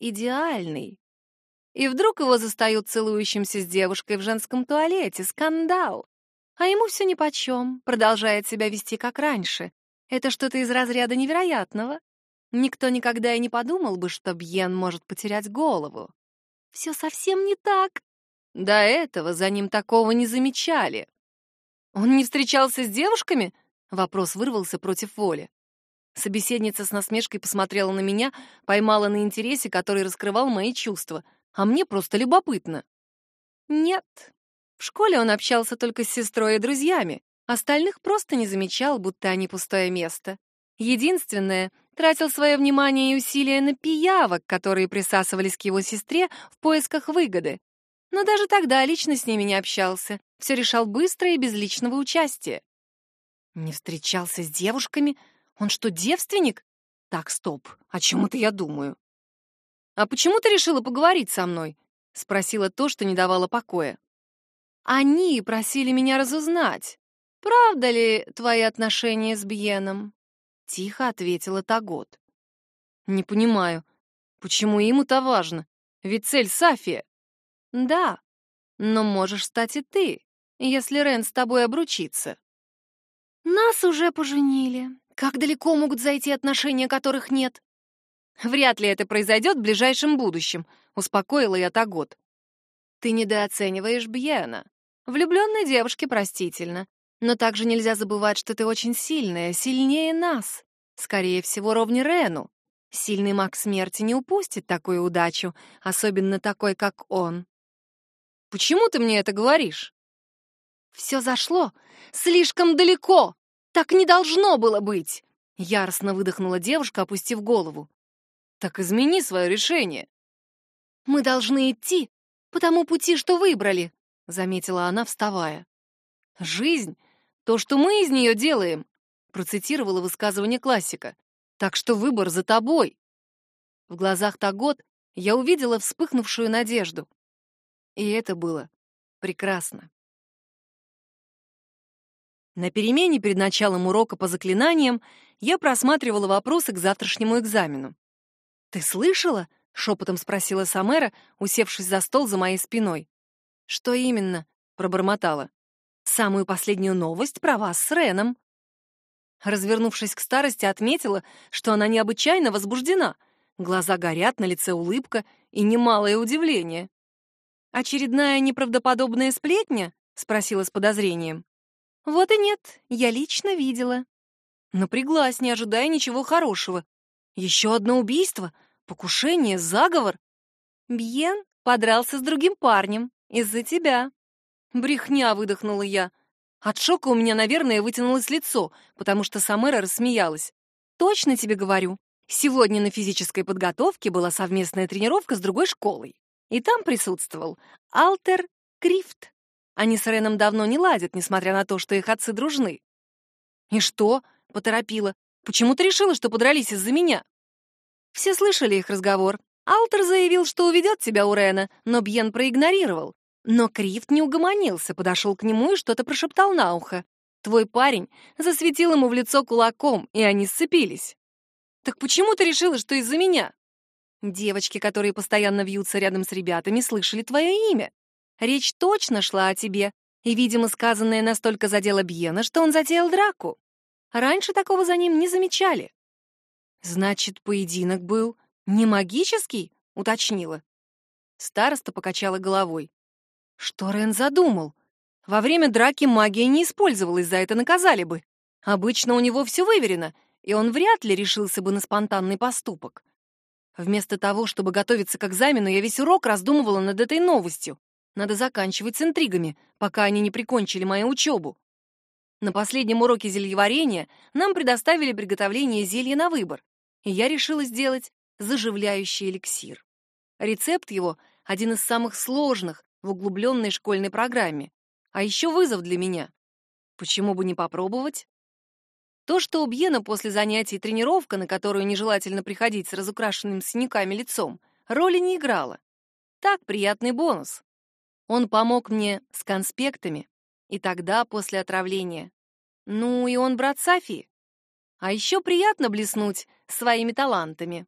идеальный. И вдруг его застают целующимся с девушкой в женском туалете. Скандал. А ему все нипочем, продолжает себя вести как раньше. Это что-то из разряда невероятного. Никто никогда и не подумал бы, что Бьен может потерять голову. Все совсем не так. До этого за ним такого не замечали. Он не встречался с девушками? Вопрос вырвался против воли. Собеседница с насмешкой посмотрела на меня, поймала на интересе, который раскрывал мои чувства — а мне просто любопытно. Нет. В школе он общался только с сестрой и друзьями, остальных просто не замечал, будто они пустое место. Единственное, тратил свое внимание и усилия на пиявок, которые присасывались к его сестре в поисках выгоды. Но даже тогда лично с ними не общался, все решал быстро и без личного участия. Не встречался с девушками? Он что, девственник? Так, стоп, о чем это я думаю? А почему ты решила поговорить со мной? Спросила то, что не давало покоя. Они просили меня разузнать, правда ли твои отношения с Бьеном? Тихо ответила Тагот. Не понимаю, почему ему это важно? Ведь цель Сафия. Да, но можешь стать и ты, если Рен с тобой обручится. Нас уже поженили. Как далеко могут зайти отношения, которых нет? Вряд ли это произойдет в ближайшем будущем, успокоила я Тагот. Ты недооцениваешь Бьена. Влюбленной девушке простительно. Но также нельзя забывать, что ты очень сильная, сильнее нас. Скорее всего, ровни Рену. Сильный маг смерти не упустит такую удачу, особенно такой, как он. Почему ты мне это говоришь? Все зашло слишком далеко. Так не должно было быть!» Яростно выдохнула девушка, опустив голову. «Так измени свое решение». «Мы должны идти по тому пути, что выбрали», — заметила она, вставая. «Жизнь — то, что мы из нее делаем», — процитировала высказывание классика. «Так что выбор за тобой». В глазах Тагот я увидела вспыхнувшую надежду. И это было прекрасно. На перемене перед началом урока по заклинаниям я просматривала вопросы к завтрашнему экзамену. «Ты слышала?» — шепотом спросила Самера, усевшись за стол за моей спиной. «Что именно?» — пробормотала. «Самую последнюю новость про вас с Реном». Развернувшись к старости, отметила, что она необычайно возбуждена. Глаза горят, на лице улыбка и немалое удивление. «Очередная неправдоподобная сплетня?» — спросила с подозрением. Вот и нет, я лично видела. Напряглась, не ожидая ничего хорошего. Еще одно убийство, покушение, заговор. Бьен подрался с другим парнем из-за тебя. Брехня, выдохнула я. От шока у меня, наверное, вытянулось лицо, потому что Самера рассмеялась. Точно тебе говорю. Сегодня на физической подготовке была совместная тренировка с другой школой. И там присутствовал Алтер Крифт. Они с Реном давно не ладят, несмотря на то, что их отцы дружны. «И что?» — поторопила. «Почему ты решила, что подрались из-за меня?» Все слышали их разговор. Алтер заявил, что уведет тебя у Рена, но Бьен проигнорировал. Но Крифт не угомонился, подошел к нему и что-то прошептал на ухо. Твой парень засветил ему в лицо кулаком, и они сцепились. «Так почему ты решила, что из-за меня?» Девочки, которые постоянно вьются рядом с ребятами, слышали твое имя. Речь точно шла о тебе, и, видимо, сказанное настолько задело Бьена, что он затеял драку. Раньше такого за ним не замечали. «Значит, поединок был не магический?» — уточнила. Староста покачала головой. Что Рен задумал? Во время драки магия не использовалась, за это наказали бы. Обычно у него все выверено, и он вряд ли решился бы на спонтанный поступок. Вместо того, чтобы готовиться к экзамену, я весь урок раздумывала над этой новостью. Надо заканчивать с интригами, пока они не прикончили мою учебу. На последнем уроке зельеварения нам предоставили приготовление зелья на выбор, и я решила сделать заживляющий эликсир. Рецепт его — один из самых сложных в углубленной школьной программе, а еще вызов для меня. Почему бы не попробовать? То, что у Бьена после занятий тренировка, на которую нежелательно приходить с разукрашенным синяками лицом, роли не играла. Так, приятный бонус. Он помог мне с конспектами, и тогда, после отравления. Ну, и он брат Сафи. А еще приятно блеснуть своими талантами.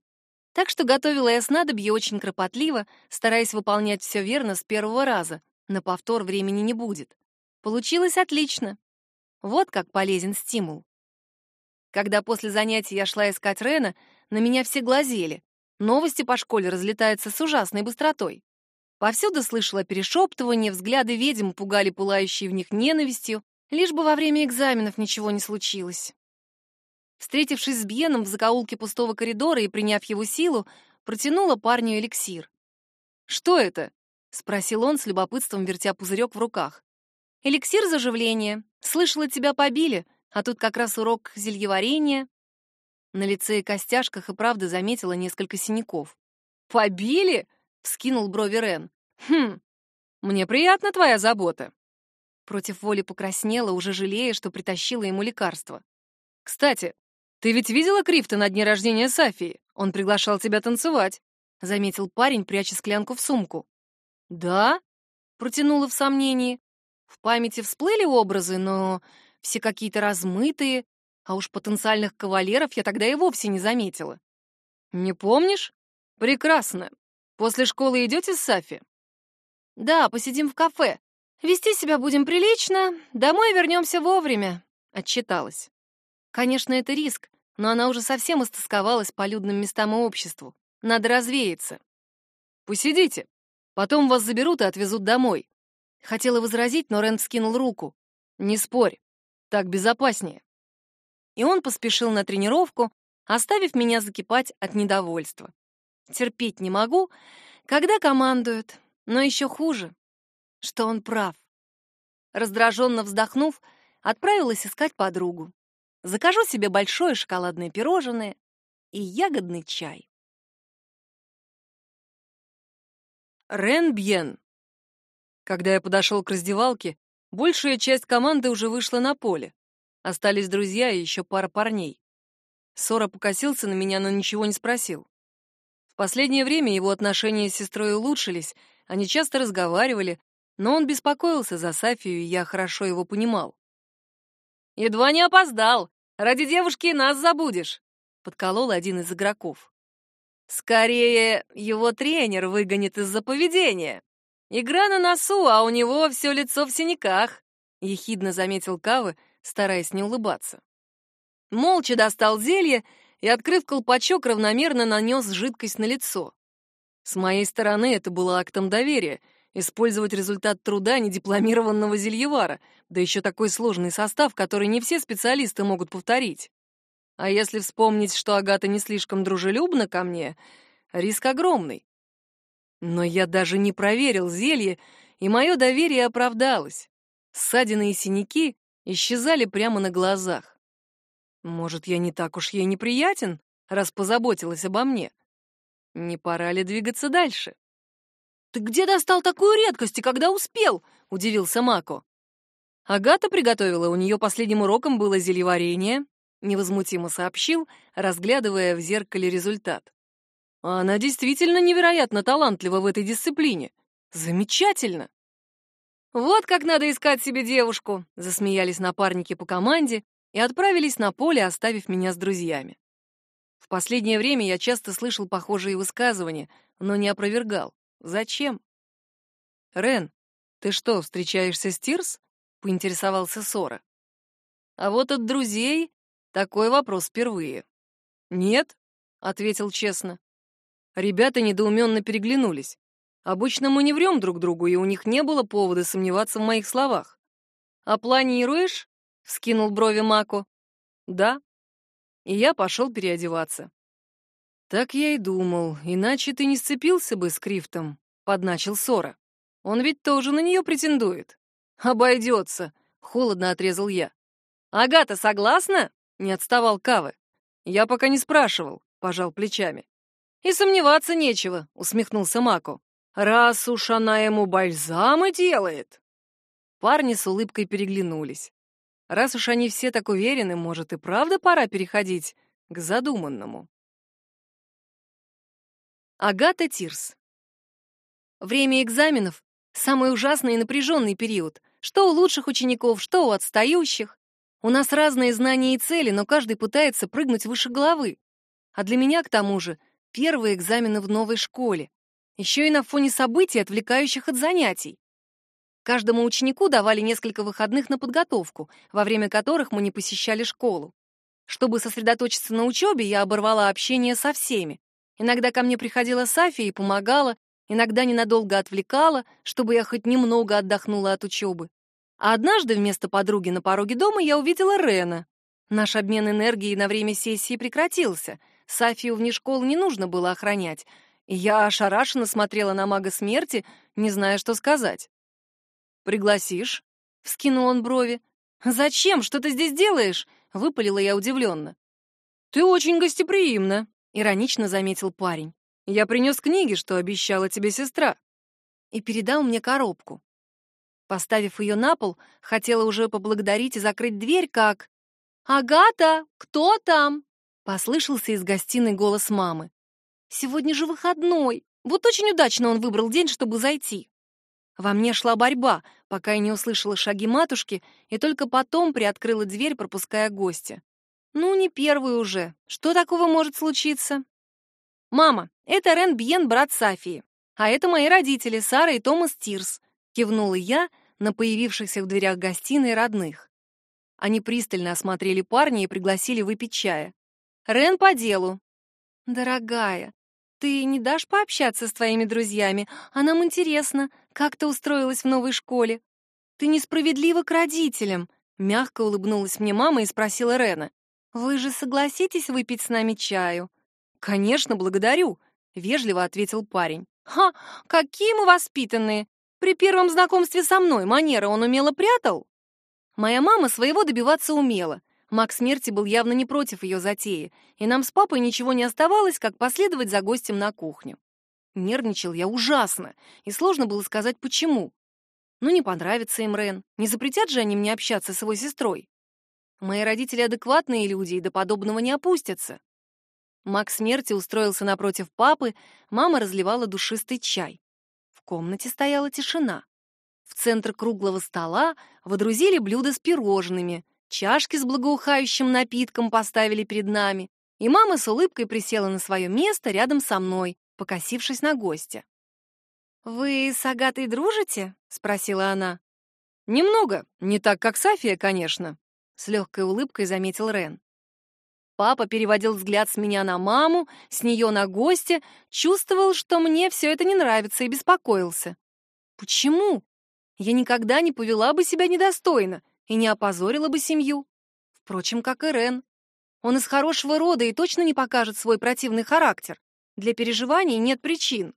Так что готовила я снадобье очень кропотливо, стараясь выполнять все верно с первого раза. На повтор времени не будет. Получилось отлично. Вот как полезен стимул. Когда после занятий я шла искать Рена, на меня все глазели. Новости по школе разлетаются с ужасной быстротой. Повсюду слышала перешептывание, взгляды ведьм пугали пылающие в них ненавистью, лишь бы во время экзаменов ничего не случилось. Встретившись с Бьеном в закоулке пустого коридора и приняв его силу, протянула парню эликсир. «Что это?» — спросил он с любопытством, вертя пузырек в руках. «Эликсир заживления. Слышала, тебя побили, а тут как раз урок зельеварения». На лице и костяшках и правда заметила несколько синяков. «Побили?» — вскинул брови Рен. «Хм, мне приятна твоя забота». Против воли покраснела, уже жалея, что притащила ему лекарство. «Кстати, ты ведь видела Крифта на дне рождения Сафии? Он приглашал тебя танцевать», — заметил парень, пряча склянку в сумку. «Да?» — протянула в сомнении. В памяти всплыли образы, но все какие-то размытые, а уж потенциальных кавалеров я тогда и вовсе не заметила. «Не помнишь? Прекрасно. После школы идете с Сафи?» «Да, посидим в кафе. Вести себя будем прилично, домой вернемся вовремя», — отчиталась. Конечно, это риск, но она уже совсем истосковалась по людным местам и обществу. Надо развеяться. «Посидите. Потом вас заберут и отвезут домой». Хотела возразить, но Рэнд скинул руку. «Не спорь. Так безопаснее». И он поспешил на тренировку, оставив меня закипать от недовольства. Терпеть не могу, когда командуют, но еще хуже, что он прав. Раздраженно вздохнув, отправилась искать подругу. Закажу себе большое шоколадное пирожное и ягодный чай. Рен Бьен. Когда я подошел к раздевалке, большая часть команды уже вышла на поле. Остались друзья и еще пара парней. Сора покосился на меня, но ничего не спросил. В последнее время его отношения с сестрой улучшились, они часто разговаривали, но он беспокоился за Сафию, и я хорошо его понимал. «Едва не опоздал! Ради девушки нас забудешь!» — подколол один из игроков. «Скорее, его тренер выгонит из-за поведения. Игра на носу, а у него все лицо в синяках», — ехидно заметил Кавы, стараясь не улыбаться. Молча достал зелье и, открыв колпачок, равномерно нанес жидкость на лицо. С моей стороны это было актом доверия — использовать результат труда недипломированного зельевара, да еще такой сложный состав, который не все специалисты могут повторить. А если вспомнить, что Агата не слишком дружелюбна ко мне, риск огромный. Но я даже не проверил зелье, и мое доверие оправдалось. Ссадины и синяки исчезали прямо на глазах. Может, я не так уж ей неприятен, раз позаботилась обо мне? Не пора ли двигаться дальше? «Ты где достал такую редкость и когда успел?» — удивился Мако. Агата приготовила, у нее последним уроком было зельеварение, невозмутимо сообщил, разглядывая в зеркале результат. Она действительно невероятно талантлива в этой дисциплине. Замечательно! Вот как надо искать себе девушку, засмеялись напарники по команде, и отправились на поле, оставив меня с друзьями. В последнее время я часто слышал похожие высказывания, но не опровергал. Зачем? «Рен, ты что, встречаешься с Тирс?» — поинтересовался Сора. А вот от друзей такой вопрос впервые. «Нет», — ответил честно. Ребята недоуменно переглянулись. Обычно мы не врем друг другу, и у них не было повода сомневаться в моих словах. «А планируешь?» — вскинул брови Маку. «Да». И я пошел переодеваться. «Так я и думал, иначе ты не сцепился бы с Крифтом», — подначил Сора. «Он ведь тоже на нее претендует». «Обойдется», — холодно отрезал я. «Агата согласна?» — не отставал Кавы. «Я пока не спрашивал», — пожал плечами. «И сомневаться нечего», — усмехнулся Маку. «Раз уж она ему бальзамы делает». Парни с улыбкой переглянулись. Раз уж они все так уверены, может и правда пора переходить к задуманному. Агата Тирс. Время экзаменов — самый ужасный и напряженный период. Что у лучших учеников, что у отстающих. У нас разные знания и цели, но каждый пытается прыгнуть выше головы. А для меня, к тому же, первые экзамены в новой школе. Еще и на фоне событий, отвлекающих от занятий. Каждому ученику давали несколько выходных на подготовку, во время которых мы не посещали школу. Чтобы сосредоточиться на учебе, я оборвала общение со всеми. Иногда ко мне приходила Сафия и помогала, иногда ненадолго отвлекала, чтобы я хоть немного отдохнула от учебы. А однажды вместо подруги на пороге дома я увидела Рена. Наш обмен энергией на время сессии прекратился. Сафию вне школы не нужно было охранять. И я ошарашенно смотрела на мага смерти, не зная, что сказать. «Пригласишь?» — вскинул он брови. «Зачем? Что ты здесь делаешь?» — выпалила я удивленно. «Ты очень гостеприимна», — иронично заметил парень. «Я принес книги, что обещала тебе сестра». И передал мне коробку. Поставив ее на пол, хотела уже поблагодарить и закрыть дверь, как... «Агата, кто там?» — послышался из гостиной голос мамы. «Сегодня же выходной. Вот очень удачно он выбрал день, чтобы зайти». Во мне шла борьба, пока я не услышала шаги матушки, и только потом приоткрыла дверь, пропуская гостя. Ну, не первый уже. Что такого может случиться? «Мама, это Рен Бьен, брат Сафии. А это мои родители, Сара и Томас Тирс», — кивнула я на появившихся в дверях гостиной родных. Они пристально осмотрели парня и пригласили выпить чая. «Рен по делу». «Дорогая, ты не дашь пообщаться с твоими друзьями? А нам интересно, как ты устроилась в новой школе? Ты несправедлива к родителям», — мягко улыбнулась мне мама и спросила Рена. «Вы же согласитесь выпить с нами чаю?» «Конечно, благодарю», — вежливо ответил парень. «Ха, какие мы воспитанные! При первом знакомстве со мной манера он умело прятал?» Моя мама своего добиваться умела. Маг смерти был явно не против ее затеи, и нам с папой ничего не оставалось, как последовать за гостем на кухню. Нервничал я ужасно, и сложно было сказать, почему. Ну, не понравится им Рен, не запретят же они мне общаться с его сестрой. Мои родители адекватные люди и до подобного не опустятся. Маг смерти устроился напротив папы, мама разливала душистый чай. В комнате стояла тишина. В центр круглого стола водрузили блюда с пирожными, чашки с благоухающим напитком поставили перед нами, и мама с улыбкой присела на свое место рядом со мной, покосившись на гостя. «Вы с Агатой дружите?» — спросила она. «Немного, не так, как Сафия, конечно», — с легкой улыбкой заметил Рен. Папа переводил взгляд с меня на маму, с нее на гостя, чувствовал, что мне все это не нравится, и беспокоился. Почему? Я никогда не повела бы себя недостойно и не опозорила бы семью. Впрочем, как и Рен. Он из хорошего рода и точно не покажет свой противный характер. Для переживаний нет причин.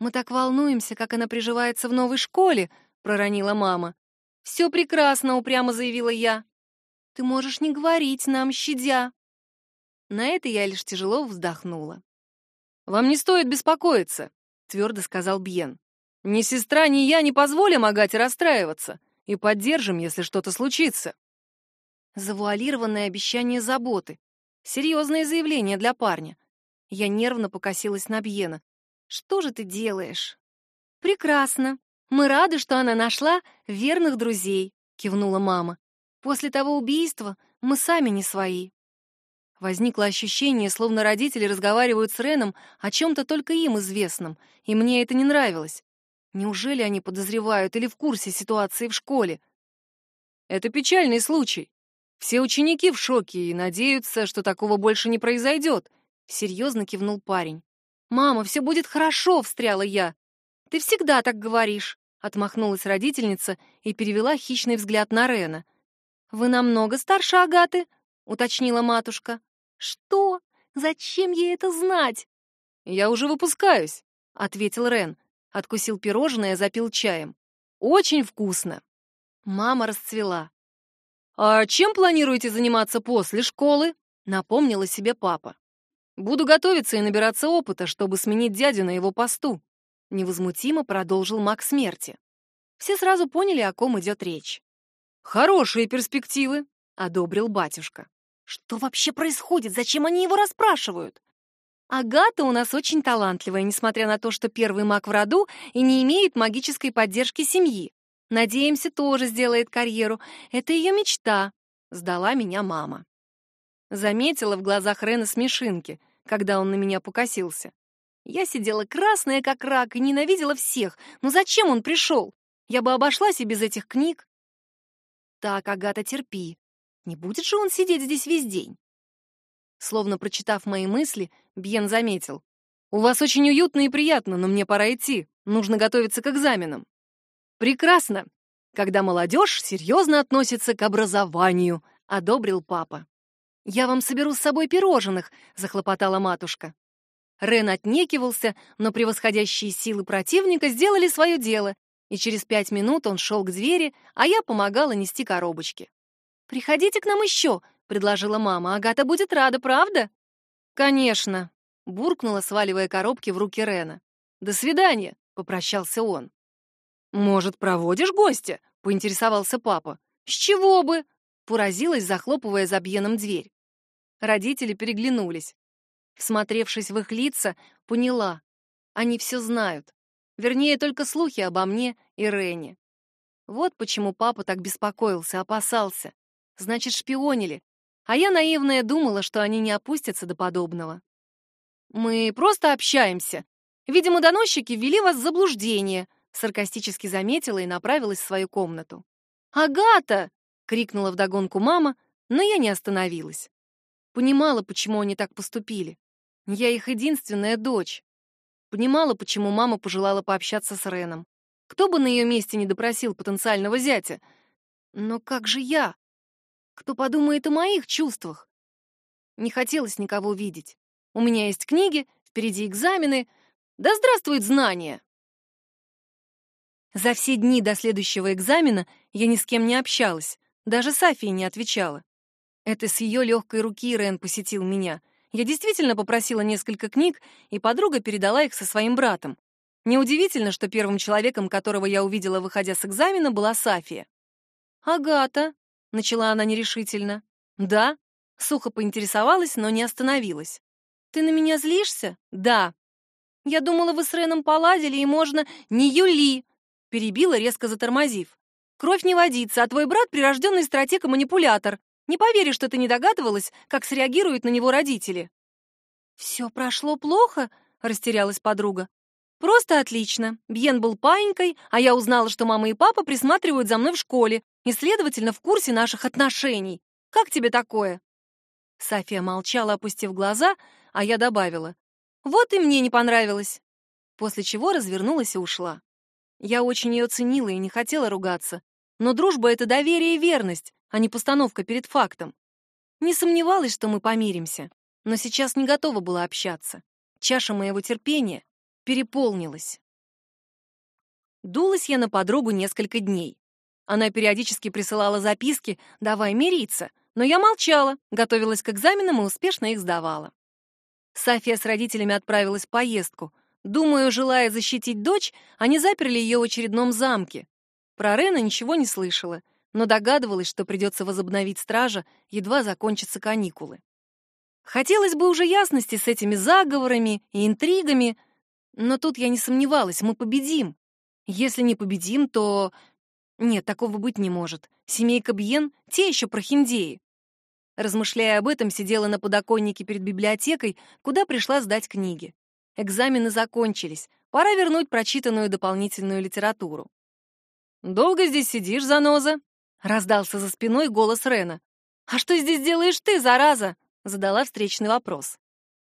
«Мы так волнуемся, как она приживается в новой школе», — проронила мама. «Все прекрасно», — упрямо заявила я. «Ты можешь не говорить нам, щадя», на это я лишь тяжело вздохнула. «Вам не стоит беспокоиться», — твердо сказал Бьен. «Ни сестра, ни я не позволим Агате расстраиваться и поддержим, если что-то случится». Завуалированное обещание заботы. Серьезное заявление для парня. Я нервно покосилась на Бьена. «Что же ты делаешь?» «Прекрасно. Мы рады, что она нашла верных друзей», — кивнула мама. «После того убийства мы сами не свои». Возникло ощущение, словно родители разговаривают с Реном о чем-то только им известном, и мне это не нравилось. Неужели они подозревают или в курсе ситуации в школе? Это печальный случай. Все ученики в шоке и надеются, что такого больше не произойдет. Серьезно кивнул парень. «Мама, все будет хорошо», — встряла я. «Ты всегда так говоришь», — отмахнулась родительница и перевела хищный взгляд на Рена. «Вы намного старше Агаты?» — уточнила матушка. «Что? Зачем ей это знать?» «Я уже выпускаюсь», — ответил Рен. Откусил пирожное, запил чаем. «Очень вкусно». Мама расцвела. «А чем планируете заниматься после школы?» — напомнила себе папа. «Буду готовиться и набираться опыта, чтобы сменить дядю на его посту», — невозмутимо продолжил маг смерти. Все сразу поняли, о ком идет речь. «Хорошие перспективы», — одобрил батюшка. Что вообще происходит? Зачем они его расспрашивают? Агата у нас очень талантливая, несмотря на то, что первый маг в роду и не имеет магической поддержки семьи. Надеемся, тоже сделает карьеру. Это ее мечта, сдала меня мама. Заметила в глазах Рена смешинки, когда он на меня покосился. Я сидела красная, как рак, и ненавидела всех. Но зачем он пришел? Я бы обошлась и без этих книг. Так, Агата, терпи. Не будет же он сидеть здесь весь день? Словно прочитав мои мысли, Бьен заметил. «У вас очень уютно и приятно, но мне пора идти. Нужно готовиться к экзаменам». «Прекрасно, когда молодежь серьезно относится к образованию», — одобрил папа. «Я вам соберу с собой пирожных», — захлопотала матушка. Рен отнекивался, но превосходящие силы противника сделали свое дело, и через пять минут он шел к двери, а я помогала нести коробочки. «Приходите к нам еще», — предложила мама. «Агата будет рада, правда?» «Конечно», — буркнула, сваливая коробки в руки Рена. «До свидания», — попрощался он. «Может, проводишь гостя?» — поинтересовался папа. «С чего бы?» — поразилась, захлопывая за Бьеном дверь. Родители переглянулись. Всмотревшись в их лица, поняла. Они все знают. Вернее, только слухи обо мне и Рене. Вот почему папа так беспокоился, опасался. Значит, шпионили. А я наивная думала, что они не опустятся до подобного. «Мы просто общаемся. Видимо, доносчики ввели вас в заблуждение», саркастически заметила и направилась в свою комнату. «Агата!» — крикнула вдогонку мама, но я не остановилась. Понимала, почему они так поступили. Я их единственная дочь. Понимала, почему мама пожелала пообщаться с Реном. Кто бы на ее месте не допросил потенциального зятя? Но как же я? Кто подумает о моих чувствах? Не хотелось никого видеть. У меня есть книги, впереди экзамены. Да здравствует знание! За все дни до следующего экзамена я ни с кем не общалась, даже Сафии не отвечала. Это с ее легкой руки Рен посетил меня. Я действительно попросила несколько книг, и подруга передала их со своим братом. Неудивительно, что первым человеком, которого я увидела, выходя с экзамена, была Сафия. «Агата», — начала она нерешительно. «Да», — сухо поинтересовалась, но не остановилась. «Ты на меня злишься?» «Да». «Я думала, вы с Реном поладили, и можно...» «Не Юли!» Перебила, резко затормозив. «Кровь не водится, а твой брат — прирожденный стратег и манипулятор. Не поверишь, что ты не догадывалась, как среагируют на него родители». «Все прошло плохо?» — растерялась подруга. «Просто отлично. Бьен был паинькой, а я узнала, что мама и папа присматривают за мной в школе и, следовательно, в курсе наших отношений. Как тебе такое?» София молчала, опустив глаза, а я добавила. «Вот и мне не понравилось». После чего развернулась и ушла. Я очень ее ценила и не хотела ругаться. Но дружба — это доверие и верность, а не постановка перед фактом. Не сомневалась, что мы помиримся, но сейчас не готова была общаться. Чаша моего терпения переполнилась. Дулась я на подругу несколько дней. Она периодически присылала записки «давай мириться», но я молчала, готовилась к экзаменам и успешно их сдавала. София с родителями отправилась в поездку — Думаю, желая защитить дочь, они заперли ее в очередном замке. Про Рена ничего не слышала, но догадывалась, что придется возобновить стража, едва закончатся каникулы. Хотелось бы уже ясности с этими заговорами и интригами, но тут я не сомневалась, мы победим. Если не победим, то... Нет, такого быть не может. Семейка Бьен — те еще прохиндеи. Размышляя об этом, сидела на подоконнике перед библиотекой, куда пришла сдать книги. Экзамены закончились. Пора вернуть прочитанную дополнительную литературу. «Долго здесь сидишь, заноза?» — раздался за спиной голос Рена. «А что здесь делаешь ты, зараза?» — задала встречный вопрос.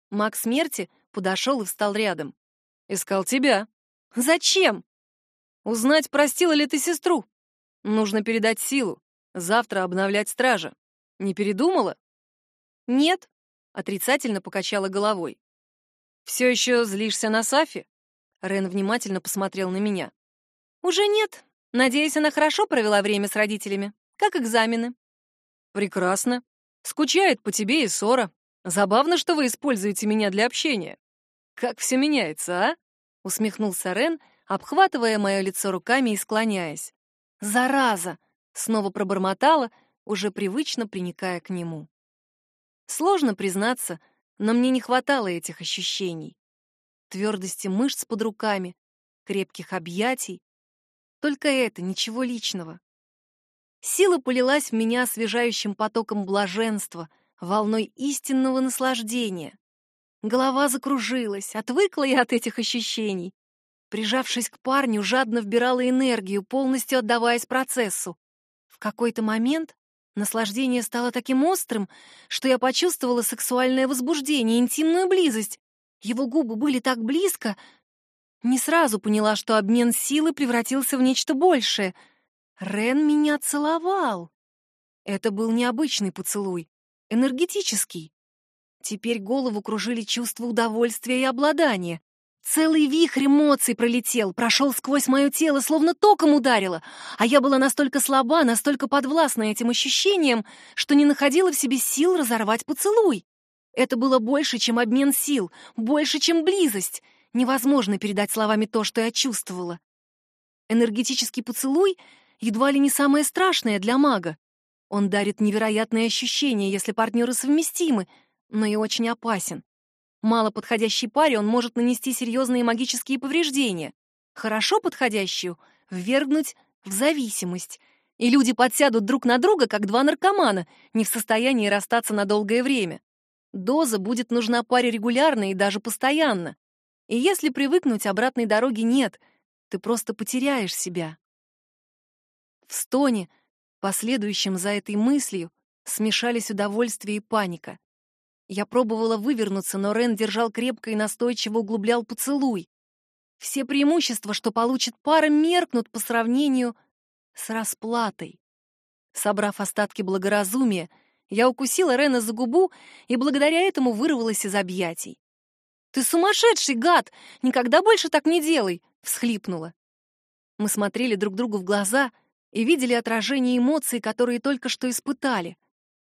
Маг смерти подошел и встал рядом. «Искал тебя». «Зачем?» «Узнать, простила ли ты сестру. Нужно передать силу. Завтра обновлять стража. Не передумала?» «Нет», — отрицательно покачала головой. «Все еще злишься на Сафи?» Рен внимательно посмотрел на меня. «Уже нет. Надеюсь, она хорошо провела время с родителями. Как экзамены?» «Прекрасно. Скучает по тебе и Сора. Забавно, что вы используете меня для общения. Как все меняется, а?» Усмехнулся Рен, обхватывая мое лицо руками и склоняясь. «Зараза!» — снова пробормотала, уже привычно приникая к нему. Сложно признаться, — но мне не хватало этих ощущений. Твердости мышц под руками, крепких объятий. Только это, ничего личного. Сила полилась в меня освежающим потоком блаженства, волной истинного наслаждения. Голова закружилась, отвыкла я от этих ощущений. Прижавшись к парню, жадно вбирала энергию, полностью отдаваясь процессу. В какой-то момент Наслаждение стало таким острым, что я почувствовала сексуальное возбуждение, интимную близость. Его губы были так близко. Не сразу поняла, что обмен силы превратился в нечто большее. Рен меня целовал. Это был необычный поцелуй, энергетический. Теперь голову кружили чувства удовольствия и обладания. Целый вихрь эмоций пролетел, прошел сквозь мое тело, словно током ударило, а я была настолько слаба, настолько подвластна этим ощущениям, что не находила в себе сил разорвать поцелуй. Это было больше, чем обмен сил, больше, чем близость. Невозможно передать словами то, что я чувствовала. Энергетический поцелуй едва ли не самое страшное для мага. Он дарит невероятные ощущения, если партнеры совместимы, но и очень опасен. Мало подходящей паре он может нанести серьезные магические повреждения. Хорошо подходящую — ввергнуть в зависимость. И люди подсядут друг на друга, как два наркомана, не в состоянии расстаться на долгое время. Доза будет нужна паре регулярно и даже постоянно. И если привыкнуть, обратной дороги нет, ты просто потеряешь себя. В стоне, последующем за этой мыслью, смешались удовольствие и паника. Я пробовала вывернуться, но Рен держал крепко и настойчиво углублял поцелуй. Все преимущества, что получит пара, меркнут по сравнению с расплатой. Собрав остатки благоразумия, я укусила Рена за губу и благодаря этому вырвалась из объятий. «Ты сумасшедший, гад! Никогда больше так не делай!» — всхлипнула. Мы смотрели друг другу в глаза и видели отражение эмоций, которые только что испытали.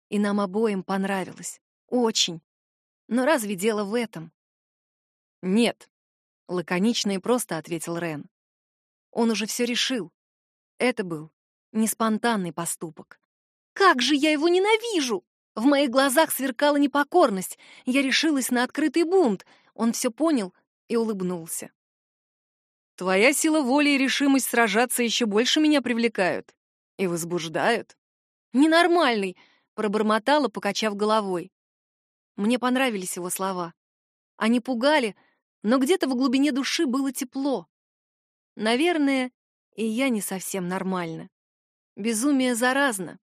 И нам обоим понравилось. Очень. Но разве дело в этом? Нет, лаконично и просто ответил Рен. Он уже все решил. Это был не спонтанный поступок. Как же я его ненавижу! В моих глазах сверкала непокорность. Я решилась на открытый бунт. Он все понял и улыбнулся. Твоя сила воли и решимость сражаться еще больше меня привлекают и возбуждают. Ненормальный, пробормотала, покачав головой. Мне понравились его слова. Они пугали, но где-то в глубине души было тепло. Наверное, и я не совсем нормальна. Безумие заразно.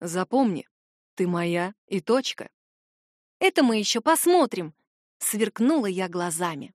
Запомни, ты моя и точка. Это мы еще посмотрим, сверкнула я глазами.